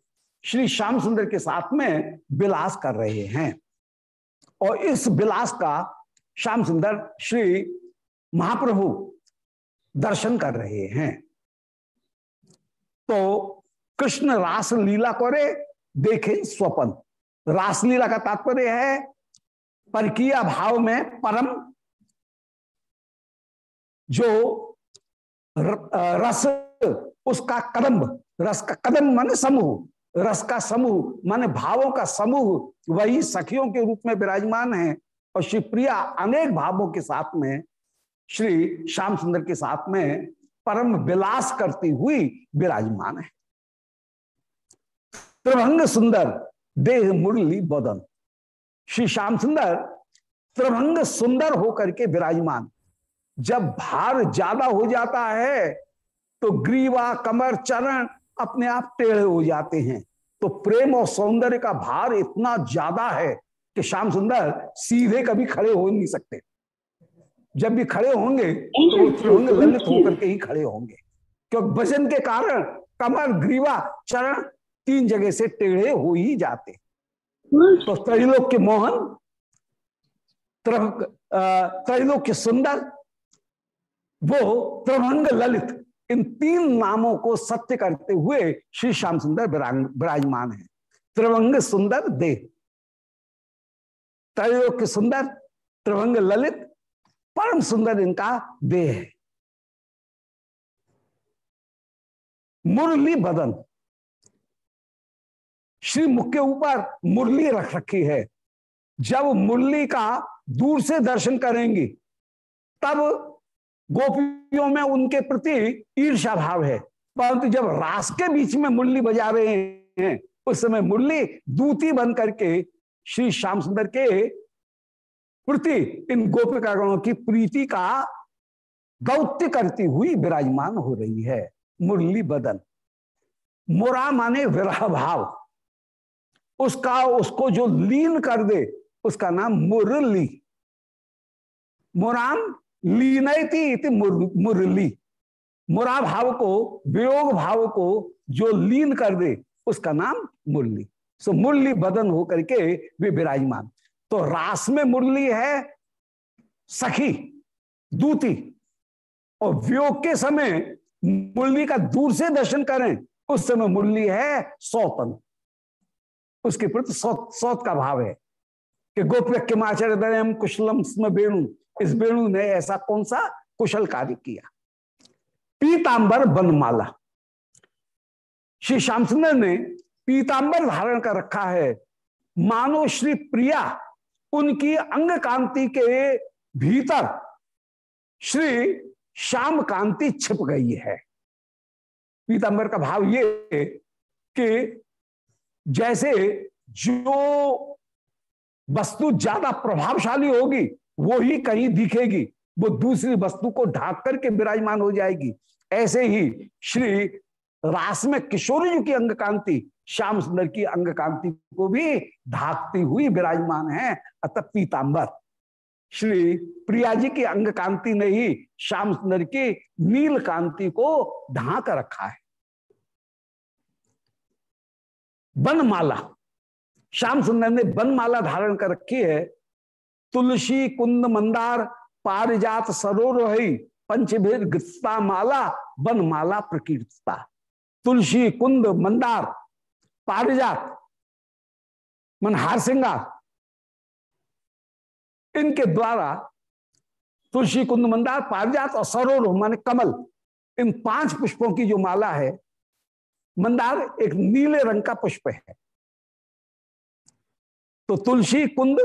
श्री श्याम सुंदर के साथ में विलास कर रहे हैं। और इस विलास का श्याम सुंदर श्री महाप्रभु दर्शन कर रहे हैं। तो कृष्ण रास लीला करे, देखे स्वपन। रासलीला का तात्पर्य है, परकीय भाव में परम जो रस उसका कदम, रस का कदम माने समूह, रस का समूह माने भावों का समूह। वही सखियों के रूप में विराजमान है और श्री प्रिया अनेक भावों के साथ में, श्री श्याम सुंदर के साथ में परम विलास करती हुई विराजमान है। त्रिभंग सुंदर, देह मुरली बदन। श्री श्याम सुंदर, त्रिभंग सुंदर होकर के विराजमान। जब भार ज़्यादा हो जाता है तो ग्रीवा कमर चरण अपने आप टेढ़े हो जाते हैं। तो प्रेम और सौंदर्य का भार इतना ज़्यादा है कि श्याम सुंदर सीधे कभी खड़े हो नहीं सकते। जब भी खड़े होंगे तो त्रिभंग ललित होकर के ही खड़े होंगे। क्योंकि वज़न के कारण कमर ग्रीवा चरण तीन जगह से टेढ़े हो ही जाते। तो त्रैलोक के मोहन त्रैलोक के सुंदर वो त्रिभंग ललित। इन तीन नामों को सत्य करते हुए श्री श्याम सुंदर विराजमान है। त्रिवंग सुंदर देह। के सुंदर, त्रिभंग ललित, परम सुंदर इनका देह है। मुरली बदन। श्री मुख के ऊपर मुरली रख रखी है। जब मुरली का दूर से दर्शन करेंगे, तब गोपियों में उनके प्रति ईर्षा भाव है। परंतु जब रास के बीच में मुरली बजा रहे हैं, उस समय मुरली दूती बन करके श्री श्याम सुंदर के प्रति इन गोपिका गणों की प्रीति का गौत्य करती हुई विराजमान हो रही है मुरली बदन। मुरा माने विरह भाव। उसका, उसको जो लीन कर दे, उसका नाम मुरली। मुराम लीनती मुरली। मुरा भाव को, वियोग भाव को जो लीन कर दे, उसका नाम मुरली। सो मुरली बदन होकर के वे विराजमान। तो रास में मुरली है सखी, दूती। और वियोग के समय मुरली का दूर से दर्शन करें, उस समय मुरली है सौतन। उसके प्रति सौत सौत का भाव है। कि गोप्य माचर दरम कुशलम स्म वेणु। इस वेणु ने ऐसा कौन सा कुशल कार्य किया? पीतांबर बनमाला श्री श्याम सुंदर ने पीतांबर धारण कर रखा है। मानो श्री प्रिया उनकी अंग कांति के भीतर श्री श्याम कांति छिप गई है। पीतांबर का भाव ये कि जैसे जो वस्तु ज़्यादा प्रभावशाली होगी वो ही कहीं दिखेगी, वो दूसरी वस्तु को ढाक करके विराजमान हो जाएगी। ऐसे ही श्री रास में किशोरी जी की अंग कांति श्याम सुंदर की अंग कांति को भी ढाकती हुई विराजमान है, अतः पीतांबर। श्री प्रिया जी की अंग कांति ने ही श्याम सुंदर की नील कांति को ढांक रखा है। बनमाला, श्याम सुंदर ने बनमाला धारण कर रखी है तुलसी, कुंद, मंदार, पारिजात सरोरही पंचभेद गृत्ता माला बनमाला प्रकीर्तता। तुलसी, कुंद, मंदार, पारिजात मन हार सिंगार इनके द्वारा तुलसी, कुंद, मंदार, पारिजात और सरोर माने कमल, इन पाँच पुष्पों की जो माला है, मंदार एक नीले रंग का पुष्प है। तो तुलसी, कुंद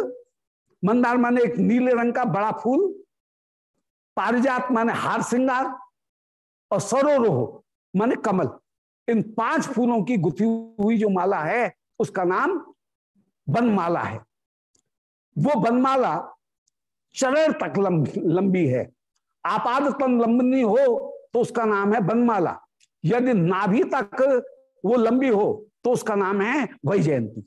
मंदार माने एक नीले रंग का बड़ा फूल पारिजात माने हार श्रृंगार और सरोरोह माने कमल। इन पाँच फूलों की गुथी हुई जो माला है उसका नाम बनमाला है। वो बनमाला चरण तक लंबी, है। आपाद तन लंबनी हो तो उसका नाम है बनमाला। यदि नाभि तक वो लंबी हो तो उसका नाम है वैजयंती।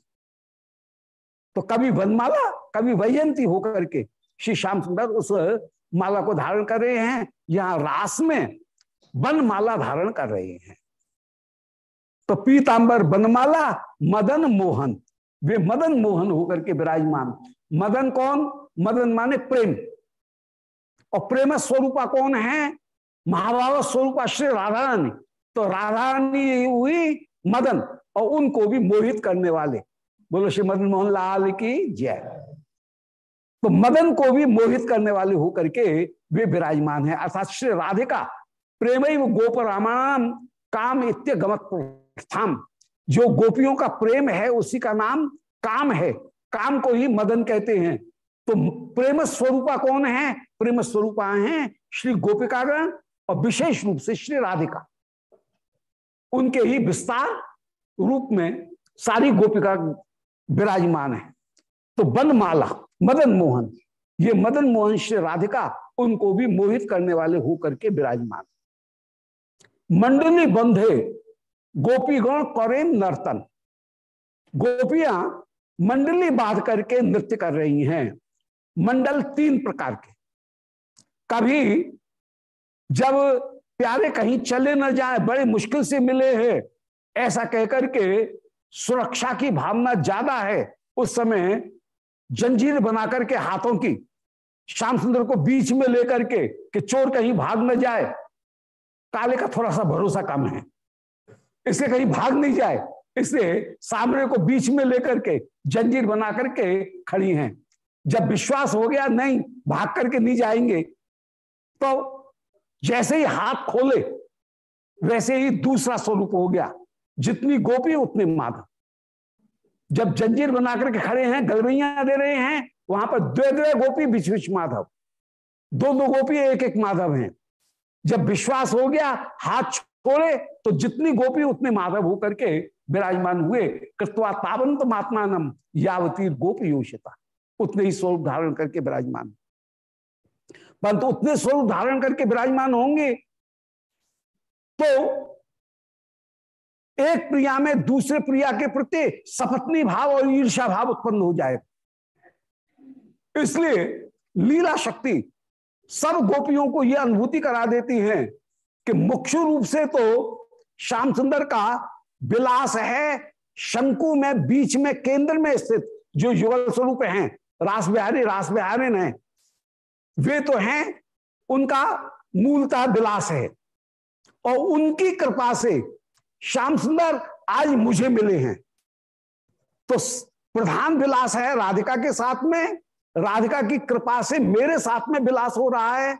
तो कभी वनमाला, कभी वैजयंती होकर के श्री श्याम सुंदर उस माला को धारण कर रहे हैं, यहाँ रास में बनमाला धारण कर रहे हैं। तो पीतांबर बनमाला मदन मोहन, वे मदन मोहन होकर के विराजमान। मदन कौन? मदन माने प्रेम। और प्रेम स्वरूपा कौन है? महाभाव स्वरूपा श्री राधा रानी तो राधा रानी हुई मदन, और उनको भी मोहित करने वाले। बोलो श्री मदन मोहन लाल की जय। तो मदन को भी मोहित करने वाले होकर के वे विराजमान है। अर्थात श्री राधिका प्रेम गोप रामायण काम इत्य स्थान जो गोपियों का प्रेम है, उसी का नाम काम है। काम को ही मदन कहते हैं। तो प्रेम स्वरूपा कौन है? प्रेम स्वरूपा है श्री गोपिकागण और विशेष रूप से श्री राधिका। उनके ही विस्तार रूप में सारी गोपिका विराजमान है। तो बनमाला मदन मोहन, ये मदन मोहन श्री राधिका उनको भी मोहित करने वाले होकर के विराजमान। मंडली बंधे, गोपीगण करे नर्तन। गोपियाँ मंडली बाँध करके नृत्य कर रही हैं, मंडल तीन प्रकार के। कभी जब प्यारे कहीं चले न जाए, बड़े मुश्किल से मिले हैं, ऐसा कहकर के सुरक्षा की भावना ज़्यादा है उस समय जंजीर बनाकर के हाथों की, श्याम सुंदर को बीच में लेकर के, कि चोर कहीं भाग न जाए। काले का थोड़ा सा भरोसा कम है। इसलिए कहीं भाग नहीं जाए। इसलिए सामने को बीच में लेकर के जंजीर बना करके खड़ी हैं। जब विश्वास हो गया, नहीं, भाग करके नहीं जाएँगे। तो जैसे ही हाथ खोले, वैसे ही दूसरा स्वरूप हो गया। जितनी गोपी उतने माधव। जब जंजीर बना करके खड़े हैं, गलबैया दे रहे हैं, वहाँ पर द्वे द्वे गोपी, बिच बिच माधव। दो दो गोपी, एक एक माधव हैं। जब विश्वास हो गया, हाथ छोड़े तो जितनी गोपी उतने माधव होकर के विराजमान हुए। कृत्वा तावंत महात्मानम यावती गोपी योषिता। उतने ही स्वरूप धारण करके विराजमान। परंतु उतने स्वरूप धारण करके विराजमान होंगे तो एक प्रिया में दूसरे प्रिया के प्रति सपत्नी भाव और ईर्षा भाव उत्पन्न हो जाए। इसलिए लीला शक्ति सब गोपियों को यह अनुभूति करा देती है कि मुख्य रूप से तो श्याम सुंदर का विलास है शंकु में बीच में केंद्र में स्थित जो युगल स्वरूप हैं, रास बिहारी रास बिहारी हैं, वे तो हैं, उनका मूलतः विलास है। और उनकी कृपा से श्याम सुंदर आज मुझे मिले हैं। तो प्रधान विलास है राधिका के साथ में। राधिका की कृपा से मेरे साथ में विलास हो रहा है।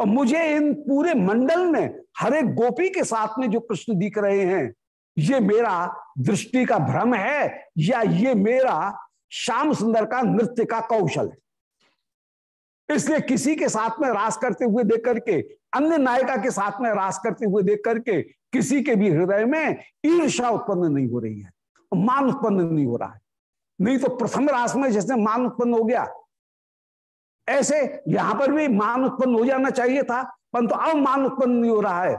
और मुझे इन पूरे मंडल में हर एक गोपी के साथ में जो कृष्ण दिख रहे हैं, ये मेरा दृष्टि का भ्रम है या ये मेरा श्याम सुंदर का नृत्य का कौशल है। इसलिए किसी के साथ में रास करते हुए देख करके अन्य नायिका के साथ में रास करते हुए देख करके किसी के भी हृदय में ईर्षा उत्पन्न नहीं हो रही है, मान उत्पन्न नहीं हो रहा है। नहीं तो प्रथम रास में जैसे मान उत्पन्न हो गया, ऐसे यहाँ पर भी मान उत्पन्न हो जाना चाहिए था, परंतु तो अब मान उत्पन्न नहीं हो रहा है।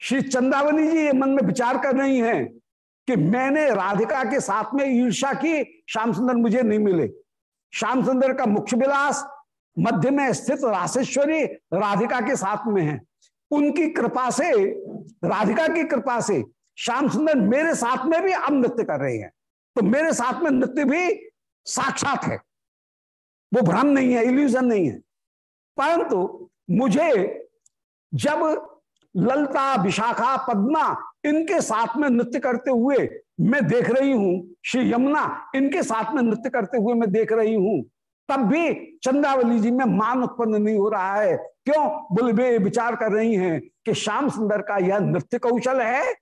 श्री चंदावनी जी ये मन में विचार कर रही हैं कि मैंने राधिका के साथ में ईर्षा की, श्याम सुंदर मुझे नहीं मिले। श्याम सुंदर का मुख्य विलास मध्य में स्थित राशेश्वरी राधिका के साथ में है। उनकी कृपा से, राधिका की कृपा से श्याम सुंदर मेरे साथ में भी अब नृत्य कर रहे हैं। तो मेरे साथ में नृत्य भी साक्षात है। वो भ्रम नहीं है इल्यूजन नहीं है। परंतु मुझे जब ललता, विशाखा, पद्मा इनके साथ में नृत्य करते हुए मैं देख रही हूँ, श्री यमुना इनके साथ में नृत्य करते हुए मैं देख रही हूँ तब भी चंद्रावली जी में मान उत्पन्न नहीं हो रहा है। क्यों? बोले, वे विचार कर रही हैं कि श्याम सुंदर का यह नृत्य कौशल है,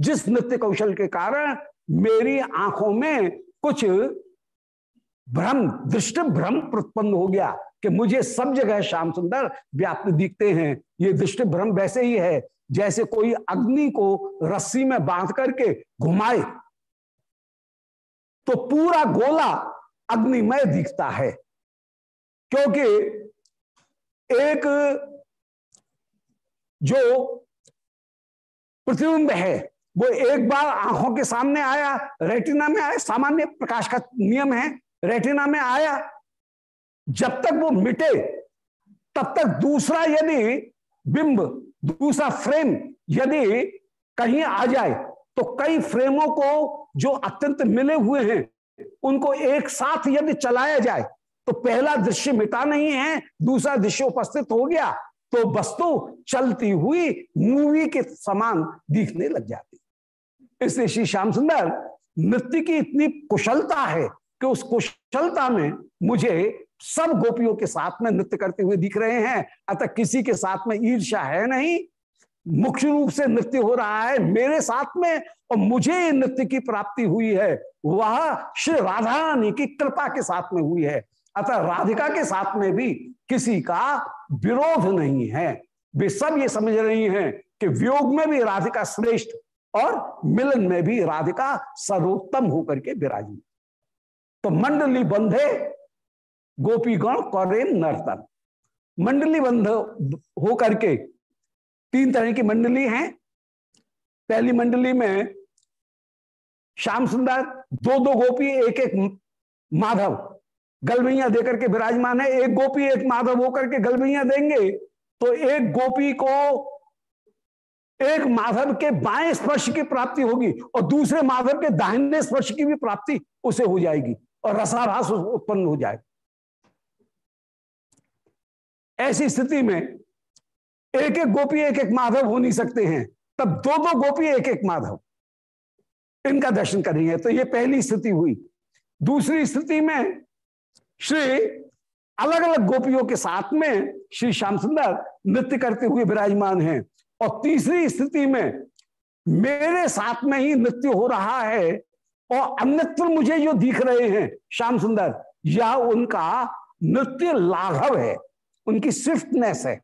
जिस नृत्य कौशल के कारण मेरी आँखों में कुछ भ्रम, दृष्टि भ्रम उत्पन्न हो गया कि मुझे सब जगह श्याम सुंदर व्याप्त दिखते हैं। ये दृष्टि भ्रम वैसे ही है, जैसे कोई अग्नि को रस्सी में बाँध करके घुमाए। तो पूरा गोला अग्निमय दिखता है। क्योंकि एक जो प्रतिबिंब है, वो एक बार आँखों के सामने आया, रेटिना में आया, सामान्य प्रकाश का नियम है, रेटिना में आया, जब तक वो मिटे, तब तक दूसरा यदि बिंब, दूसरा फ्रेम यदि कहीं आ जाए तो कई फ्रेमों को जो अत्यंत मिले हुए हैं, उनको एक साथ यदि चलाया जाए तो पहला दृश्य मिटा नहीं है, दूसरा दृश्य उपस्थित हो गया तो वस्तु चलती हुई मूवी के समान दिखने लग जाती। इसलिए श्री श्याम सुंदर, नृत्य की इतनी कुशलता है कि उस कुशलता में मुझे सब गोपियों के साथ में नृत्य करते हुए दिख रहे हैं, अतः किसी के साथ में ईर्ष्या है नहीं। मुख्य रूप से नृत्य हो रहा है मेरे साथ में और मुझे नृत्य की प्राप्ति हुई है। वह श्री राधा रानी की कृपा के साथ में हुई है। अतः राधिका के साथ में भी किसी का विरोध नहीं है। वे सब ये समझ रही हैं कि वियोग में भी राधिका श्रेष्ठ और मिलन में भी राधिका सर्वोत्तम होकर के विराजी तो मंडली बंधे गोपीगण करे नर्तन। मंडली बंध हो करके तीन तरह की मंडली हैं। पहली मंडली में श्याम सुंदर, दो दो गोपी, एक एक माधव। गलबैया देकर के विराजमान है। एक गोपी, एक माधव होकर के गलबैया देंगे तो एक गोपी को एक माधव के बाएँ स्पर्श की प्राप्ति होगी और दूसरे माधव के दाहिने स्पर्श की भी प्राप्ति उसे हो जाएगी और रसाभास उत्पन्न हो जाएगा। ऐसी स्थिति में एक एक गोपी, एक एक माधव हो नहीं सकते हैं। तब दो दो गोपी, एक एक माधव, इनका दर्शन करेंगे। तो ये पहली स्थिति हुई। दूसरी स्थिति में श्री अलग अलग गोपियों के साथ में श्री श्याम सुंदर नृत्य करते हुए विराजमान हैं। और तीसरी स्थिति में मेरे साथ में ही नृत्य हो रहा है और अन्यत्र मुझे जो दिख रहे हैं, श्याम सुंदर, यह उनका नृत्य लाघव है। उनकी स्विफ्टनेस है,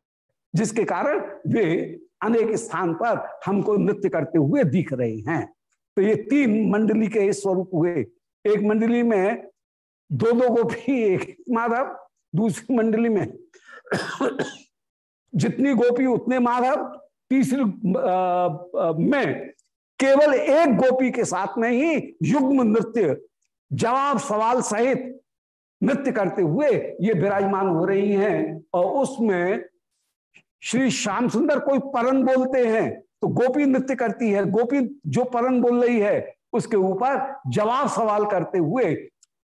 जिसके कारण वे अनेक स्थान पर हमको नृत्य करते हुए दिख रहे हैं। तो ये तीन मंडली के स्वरूप हुए। एक मंडली में दो दो गोपी एक माधव, दूसरी मंडली में। जितनी गोपी उतने माधव, तीसरी में केवल एक गोपी के साथ में ही युग्म नृत्य, जवाब सवाल सहित नृत्य करते हुए ये विराजमान हो रही हैं। और उसमें श्री श्याम सुंदर कोई परन बोलते हैं तो गोपी नृत्य करती है। गोपी जो परन बोल रही है, उसके ऊपर जवाब सवाल करते हुए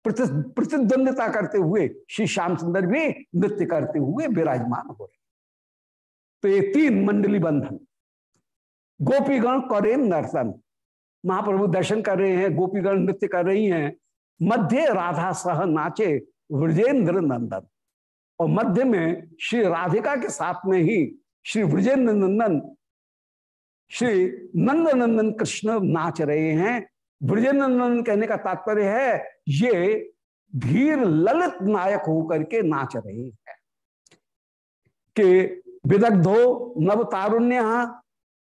प्रतिद्वंदता करते हुए, श्री श्याम सुंदर भी नृत्य करते हुए विराजमान हो रहे तो ये तीन मंडली बंधन, गोपीगण करे नर्तन महाप्रभु दर्शन कर रहे हैं, गोपीगण नृत्य कर रही हैं। मध्य राधा सह नाचे वृजेंद्र नंदन। और मध्य में श्री राधिका के साथ में ही श्री वृजेंद्र नंदन, श्री नंद नंदन कृष्ण नाच रहे हैं। ब्रजेंद्र कहने का तात्पर्य है, ये धीर ललित नायक होकर के नाच रहे हैं। कि विदग्धो नव तारुण्य,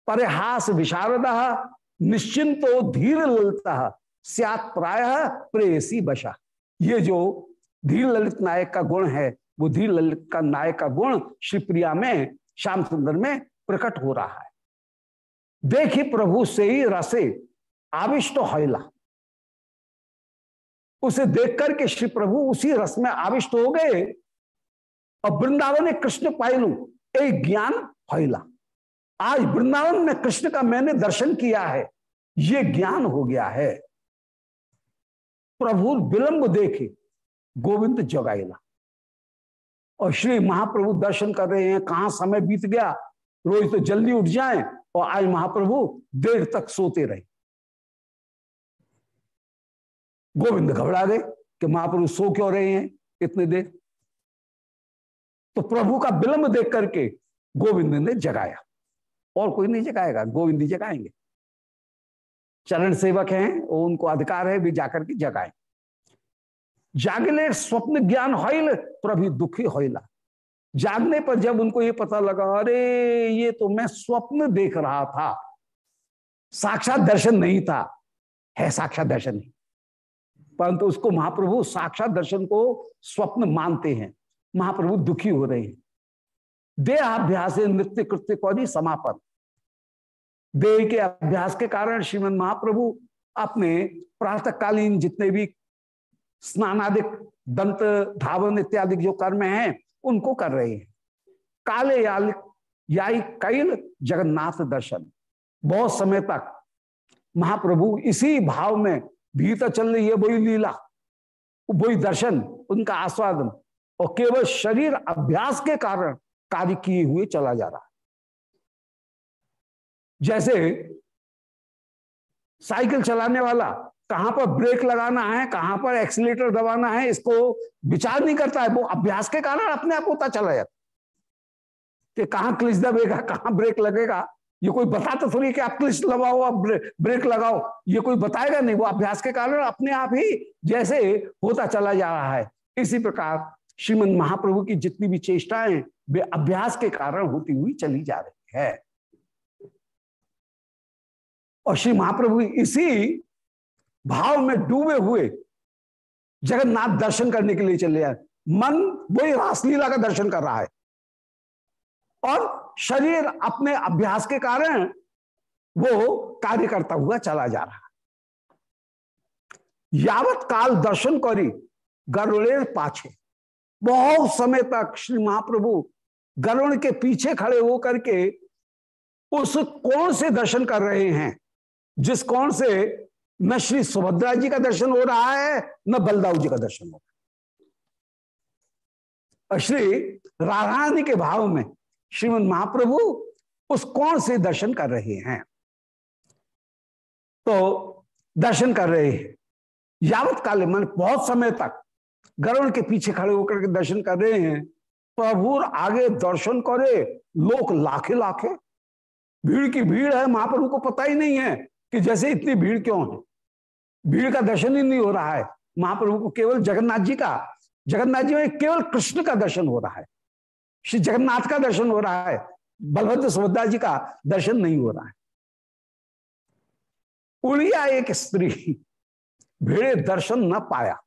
परिहास विशारद, निश्चिंतो धीर ललिता, सियात प्राय प्रेयसी बशा। ये जो धीर ललित नायक का गुण है, वो धीर ललित का नायक का गुण शिवप्रिया में, श्याम सुंदर में प्रकट हो रहा है। देखी प्रभु से ही रसे आविष्ट हैला उसे देख करके श्री प्रभु उसी रस में आविष्ट हो गए। और वृंदावन कृष्ण पायलू, एक ज्ञान फैला आज वृंदावन में कृष्ण का मैंने दर्शन किया है, ये ज्ञान हो गया है। प्रभु विलंब देखे, गोविंद जगाइला। और श्री महाप्रभु दर्शन कर रहे हैं, कहाँ समय बीत गया? रोज तो जल्दी उठ जाए, और आज महाप्रभु देर तक सोते रहे। गोविंद घबरा गए कि महाप्रभु सो क्यों रहे हैं इतने देर? तो प्रभु का विलंब देख करके गोविंद ने जगाया। और कोई नहीं जगाएगा, गोविंद ही जगाएँगे। चरण सेवक हैं उनको अधिकार है भी जाकर के जगाए। जागले स्वप्न ज्ञान होइल, प्रभु दुखी होइला। जागने पर जब उनको ये पता लगा, अरे, ये तो मैं स्वप्न देख रहा था। साक्षात दर्शन नहीं था। है साक्षात दर्शन नहीं। परंतु उसको महाप्रभु साक्षात दर्शन को स्वप्न मानते हैं। महाप्रभु दुखी हो रहे हैं। देहाभ्यास नृत्य कृत्य कौरी समापन। देह के अभ्यास के कारण श्रीमद महाप्रभु अपने प्रातःकालीन जितने भी स्नानादिक, दंत, धावन इत्यादि जो कर्म हैं, उनको कर रहे हैं। काले याल याई कैल जगन्नाथ दर्शन। बहुत समय तक महाप्रभु इसी भाव में भीतर चल रही है, वही लीला, वही दर्शन, उनका आस्वादन, और केवल शरीर अभ्यास के कारण कार्य किए हुए चला जा रहा है। जैसे साइकिल चलाने वाला, कहाँ पर ब्रेक लगाना है, कहाँ पर एक्सीटर दबाना है, इसको विचार नहीं करता है, वो अभ्यास के कारण अपने आप होता चला जाता कि कहाँ क्लिच दबेगा, कहाँ ब्रेक लगेगा ये कोई बताता थोड़ी कि आप क्लिच लगाओ, आप ब्रेक लगाओ। ये कोई बताएगा नहीं, वो अभ्यास के कारण अपने आप ही जैसे होता चला जा रहा है। इसी प्रकार श्रीमद महाप्रभु की जितनी भी चेष्टाएँ, वे अभ्यास के कारण होती हुई चली जा रही है। और श्री महाप्रभु इसी भाव में डूबे हुए जगन्नाथ दर्शन करने के लिए चले जाए मन वही रासलीला का दर्शन कर रहा है। और शरीर अपने अभ्यास के कारण वो कार्य करता हुआ चला जा रहा। यावत काल दर्शन करी गरुड़े पाछे। बहुत समय तक श्री महाप्रभु गरुण के पीछे खड़े होकर के उस कोण से दर्शन कर रहे हैं, जिस कोण से न श्री सुभद्रा जी का दर्शन हो रहा है, न बलदाऊ जी का दर्शन हो रहा है। श्री राधारानी के भाव में श्रीमद महाप्रभु उस कोण से दर्शन कर रहे हैं? तो दर्शन कर रहे हैं। यावत काले मन बहुत समय तक गरुण के पीछे खड़े होकर के दर्शन कर रहे हैं। प्रभु आगे दर्शन करे, लोग लाखे लाखे। भीड़ की भीड़ है, महाप्रभु को पता ही नहीं है कि जैसे इतनी भीड़ क्यों है। भीड़ का दर्शन ही नहीं हो रहा है। महाप्रभु को केवल जगन्नाथ जी का, जगन्नाथ जी में केवल कृष्ण का दर्शन हो रहा है। श्री जगन्नाथ का दर्शन हो रहा है, बलभद्र सुभद्रा जी का दर्शन नहीं हो रहा है। उड़िया एक स्त्री भेड़े दर्शन न पाया।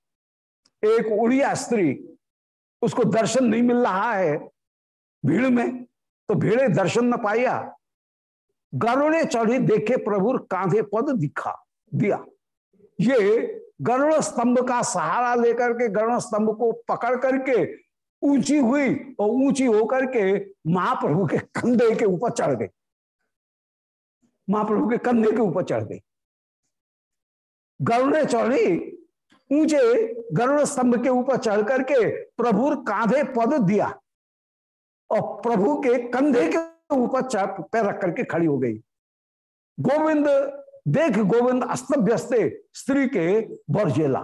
एक उड़िया स्त्री, उसको दर्शन नहीं मिल रहा है भीड़ में तो भेड़े दर्शन न पाया। गरुड़े चढ़ी देखे प्रभु कांधे पद दिखा, दिया। ये गरुड़ स्तंभ का सहारा लेकर के, गरुड़ स्तंभ को पकड़ करके ऊँची हुई और ऊँची होकर के महाप्रभु के कंधे के ऊपर चढ़ गई। महाप्रभु के कंधे के ऊपर चढ़ गई। गरुड़े चढ़ी, ऊँचे गरुड़ स्तंभ के ऊपर चढ़ करके प्रभु कांधे पद दिया और प्रभु के कंधे के ऊपर पैर रख करके खड़ी हो गई। गोविंद, देख गोविंद अस्त व्यस्ते स्त्री के बरजेला।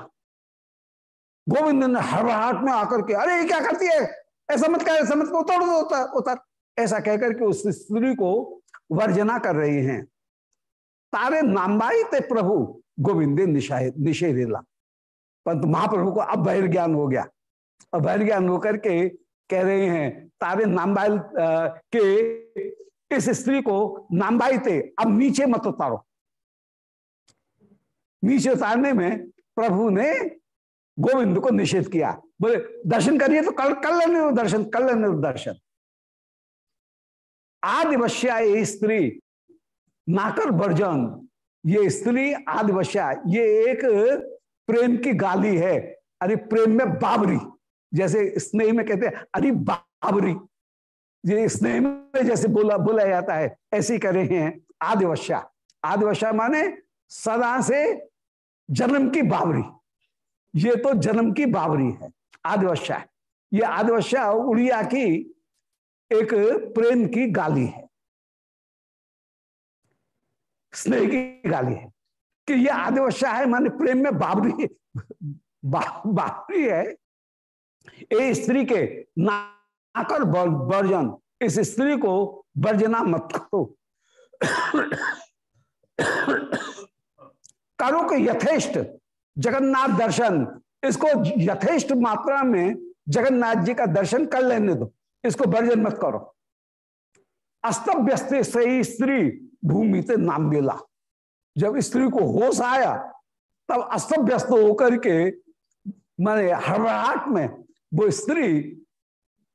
गोविंद ने हड़बड़ाहट में आकर के, अरे, ये क्या करती है? ऐसा मत कर ऐसा मत कर उतर दो उतर उतर। ऐसा कहकर के उस स्त्री को वर्जना कर रहे हैं। तारे नामबाई ते प्रभु, गोविंद निषेधेला परंतु महाप्रभु को अब बहिर् ज्ञान हो गया। अब और बहिर्ज्ञान होकर के कह रहे हैं, तारे नामबाई के इस स्त्री को नामबाई थे अब नीचे मत उतारो। नीचे उतारने में प्रभु ने गोविंद को निषेध किया। बोले, दर्शन करिए तो कल कर लेने दर्शन कर लेने दर्शन। आदिवश्या ये स्त्री, नाकर वर्जन ये स्त्री आदिवश्या, ये एक प्रेम की गाली है। अरे, प्रेम में बाबरी, जैसे स्नेह में कहते हैं, अरे बाबरी। ये स्नेह में जैसे बोला बोला जाता है, ऐसे कर रहे हैं आदिवश्या। आदिवश्या माने सदा से जन्म की बाबरी। ये तो जन्म की बावरी है आदिवश्या ये आदिवश्या उड़िया की एक प्रेम की गाली है स्नेह की गाली है कि ये आदिवश्या है माने प्रेम में बाबरी बा, बाबरी है ए स्त्री के नाकर वर्जन इस स्त्री को वर्जना मत करो। करो के यथेष्ट जगन्नाथ दर्शन, इसको यथेष्ट मात्रा में जगन्नाथ जी का दर्शन कर लेने दो। इसको वर्जन मत करो। अस्त व्यस्त सही स्त्री भूमि से नाम मिला जब स्त्री को होश आया, तब अस्त व्यस्त होकर के, माने हड़बड़ाहट में वो स्त्री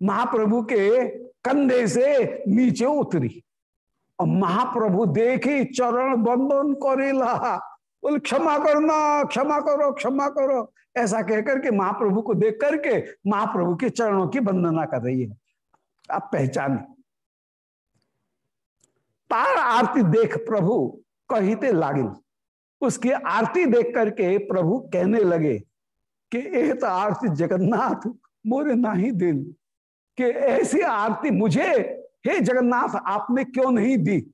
महाप्रभु के कंधे से नीचे उतरी। और महाप्रभु देखी, चरण बंदन करेला। बोले, क्षमा करना क्षमा करो क्षमा करो। ऐसा कहकर के महाप्रभु को देख करके महाप्रभु के चरणों की वंदना कर रही है। आप पहचाने। तार आरती देख प्रभु कहते लागिन। उसकी आरती देख करके प्रभु कहने लगे कि एक तो आरती जगन्नाथ मोरे ना ही दिल कि ऐसी आरती मुझे, हे जगन्नाथ, आपने क्यों नहीं दी?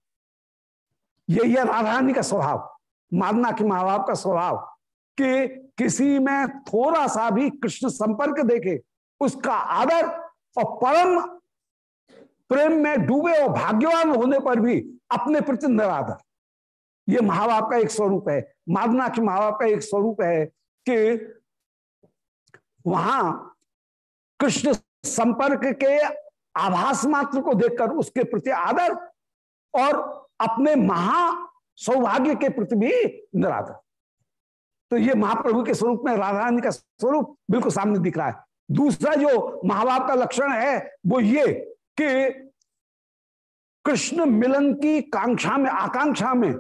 यही है राधारानी का स्वभाव। मानना कि माँ बाप का स्वभाव, कि किसी में थोड़ा सा भी कृष्ण संपर्क देखे, उसका आदर और परम प्रेम में डूबे और भाग्यवान होने पर भी अपने प्रति निरादर। ये महाबाप का एक स्वरूप है। मादना के महाबाप का एक स्वरूप है कि वहाँ कृष्ण संपर्क के आभास मात्र को देखकर उसके प्रति आदर और अपने महा सौभाग्य के प्रति भी निरादर। तो ये महाप्रभु के स्वरूप में राधा रानी का स्वरूप बिल्कुल सामने दिख रहा है। दूसरा जो महाभाव का लक्षण है, वो ये कि कृष्ण मिलन की कांक्षा में, आकांक्षा में,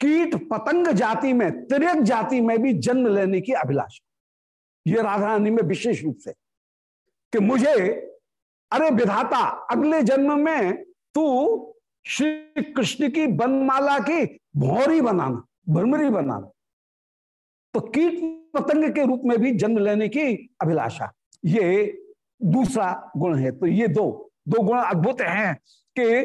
कीट पतंग जाति में, तिरक जाति में भी जन्म लेने की अभिलाषा। ये राधा रानी में विशेष रूप से कि मुझे, अरे विधाता, अगले जन्म में तू श्री कृष्ण की बनमाला की भौरी बनाना, भ्रमरी बनाना। तो कीट पतंग के रूप में भी जन्म लेने की अभिलाषा। ये दूसरा गुण है। तो ये दो दो गुण अद्भुत हैं कि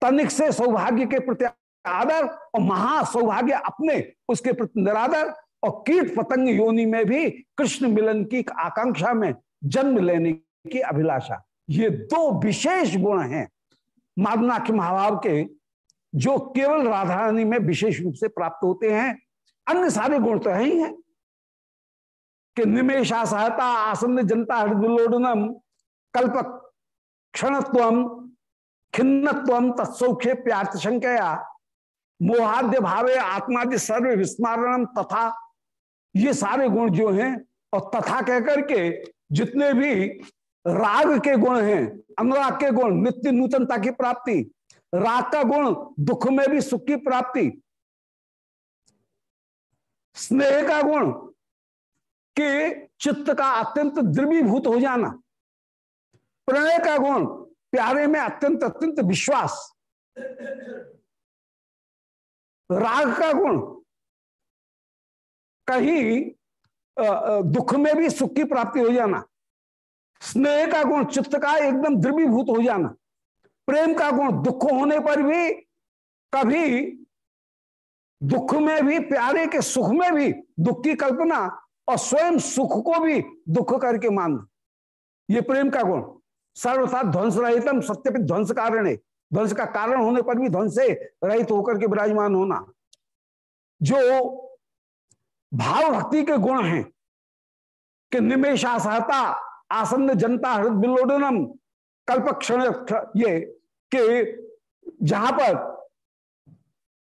तनिक से सौभाग्य के प्रति आदर और महा सौभाग्य अपने, उसके प्रति निरादर और कीट पतंग योनि में भी कृष्ण मिलन की आकांक्षा में जन्म लेने की अभिलाषा। ये दो विशेष गुण हैं। मादनाख्य महाभाव के जो केवल राधा रानी में विशेष रूप से प्राप्त होते हैं, अन्य सारे गुण तो है ही हैं। कि निमेशा सहता, आसन्न जनता हृदलोडनम कल्प क्षणत्व खिन्नत्व तत्सौख्य प्यार्थ संख्या मोहाद्य भावे, आत्माद्य सर्व विस्मारणम, तथा ये सारे गुण जो हैं, और तथा कहकर के जितने भी राग के गुण हैं, अनुराग के गुण, नित्य नूतनता की प्राप्ति, राग का गुण, दुख में भी सुख की प्राप्ति। स्नेह का गुण, कि चित्त का अत्यंत द्रवीभूत हो जाना। प्रणय का गुण, प्यारे में अत्यंत अत्यंत विश्वास। राग का गुण, कहीं दुख में भी सुख की प्राप्ति हो जाना। स्नेह का गुण चित्त का एकदम द्रवीभूत हो जाना। प्रेम का गुण दुख होने पर भी, कभी दुख में भी, प्यारे के सुख में भी दुख की कल्पना और स्वयं सुख को भी दुख करके मानना। ये प्रेम का गुण। सर्वथा ध्वंस रहितम सत्य ध्वंस कारण। है ध्वंस का कारण होने पर भी ध्वंस से रहित होकर के विराजमान होना। जो भाव भक्ति के गुण हैं, कि निमेशा सहता आसन्न जनता हृदय बिलोडनम कल्प क्षण ये कि जहाँ पर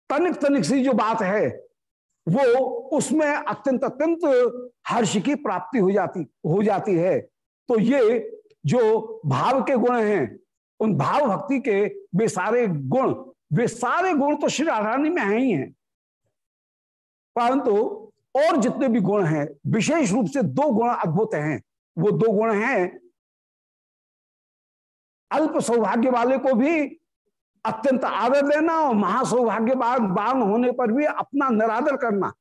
तनिक तनिक सी जो बात है, वो उसमें अत्यंत अत्यंत हर्ष की प्राप्ति हो जाती हो जाती है। तो ये जो भाव के गुण हैं, उन भाव भक्ति के वे सारे गुण, वे सारे गुण तो श्री राधारानी में है ही हैं। परंतु और जितने भी गुण हैं, विशेष रूप से दो गुण अद्भुत हैं। वो दो गुण हैं। अल्प सौभाग्य वाले को भी अत्यंत आदर देना और महासौभाग्यवान होने पर भी अपना निरादर करना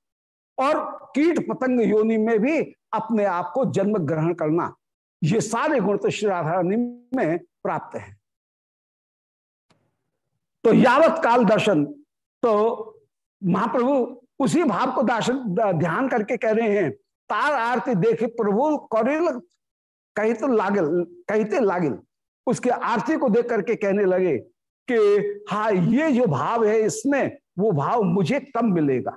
और कीट पतंग योनि में भी अपने आप को जन्म ग्रहण करना, ये सारे गुण तो श्री राधा रानी में प्राप्त है। तो यावत काल दर्शन तो महाप्रभु उसी भाव को दर्शन, ध्यान करके कह रहे हैं तार आरती देखे, प्रभु कौरिल कहते लागिल कहते लागिल। उसके आरती को देख करके कहने लगे कि हाँ ये जो भाव है इसमें, वो भाव मुझे कम मिलेगा?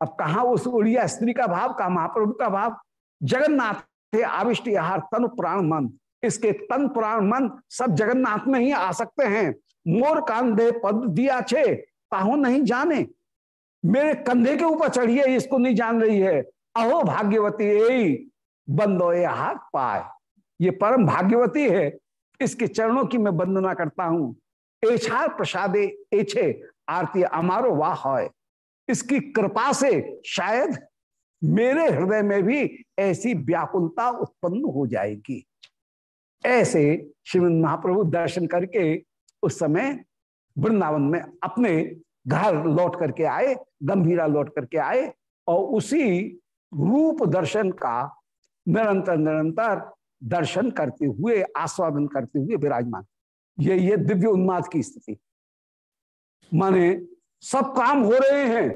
अब कहा उस उड़िया स्त्री का भाव का महाप्रभु का भाव? जगन्नाथ थे आविष्ट आहार, तन प्राण मन। इसके तन प्राण मन सब जगन्नाथ में ही आ सकते हैं। मोर कांधे पद दिया छे, ताहू नहीं जाने। मेरे कंधे के ऊपर चढ़ी है इसको नहीं जान रही है। अहो, भाग्यवती यही बंदो ये हाथ पाए ये परम भाग्यवती है। इसके चरणों की मैं वंदना करता हूँ। एछा प्रसादे एछे, आरती अमारो वाह है इसकी कृपा से शायद मेरे हृदय में भी ऐसी व्याकुलता उत्पन्न हो जाएगी। ऐसे श्रीमद महाप्रभु दर्शन करके उस समय वृंदावन में अपने घर लौट करके आए, गंभीरा लौट करके आए और उसी रूप दर्शन का निरंतर निरंतर दर्शन करते हुए, आस्वादन करते हुए विराजमान। ये ये दिव्य उन्माद की स्थिति। माने सब काम हो रहे हैं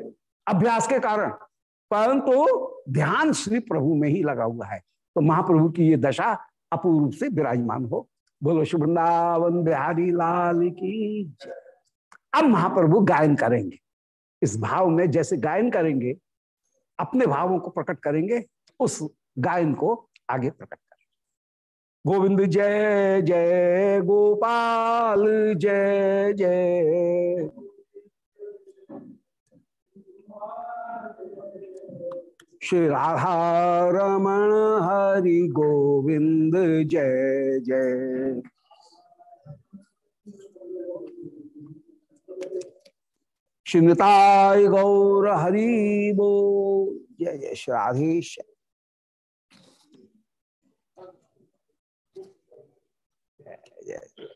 अभ्यास के कारण, परंतु तो ध्यान श्री प्रभु में ही लगा हुआ है। तो महाप्रभु की ये दशा अपूर्व रूप से विराजमान हो। बोलो शुभृंदावन बिहारी लाल की अब महाप्रभु गायन करेंगे। इस भाव में जैसे गायन करेंगे अपने भावों को प्रकट करेंगे, उस गायन को आगे प्रकट करेंगे गोविंद जय जय गोपाल, जय जय। श्री राधा रमण हरि गोविंद, जय जय। श्रीमताय गौर हरिबो जय जय श्री राधेश। जय जय।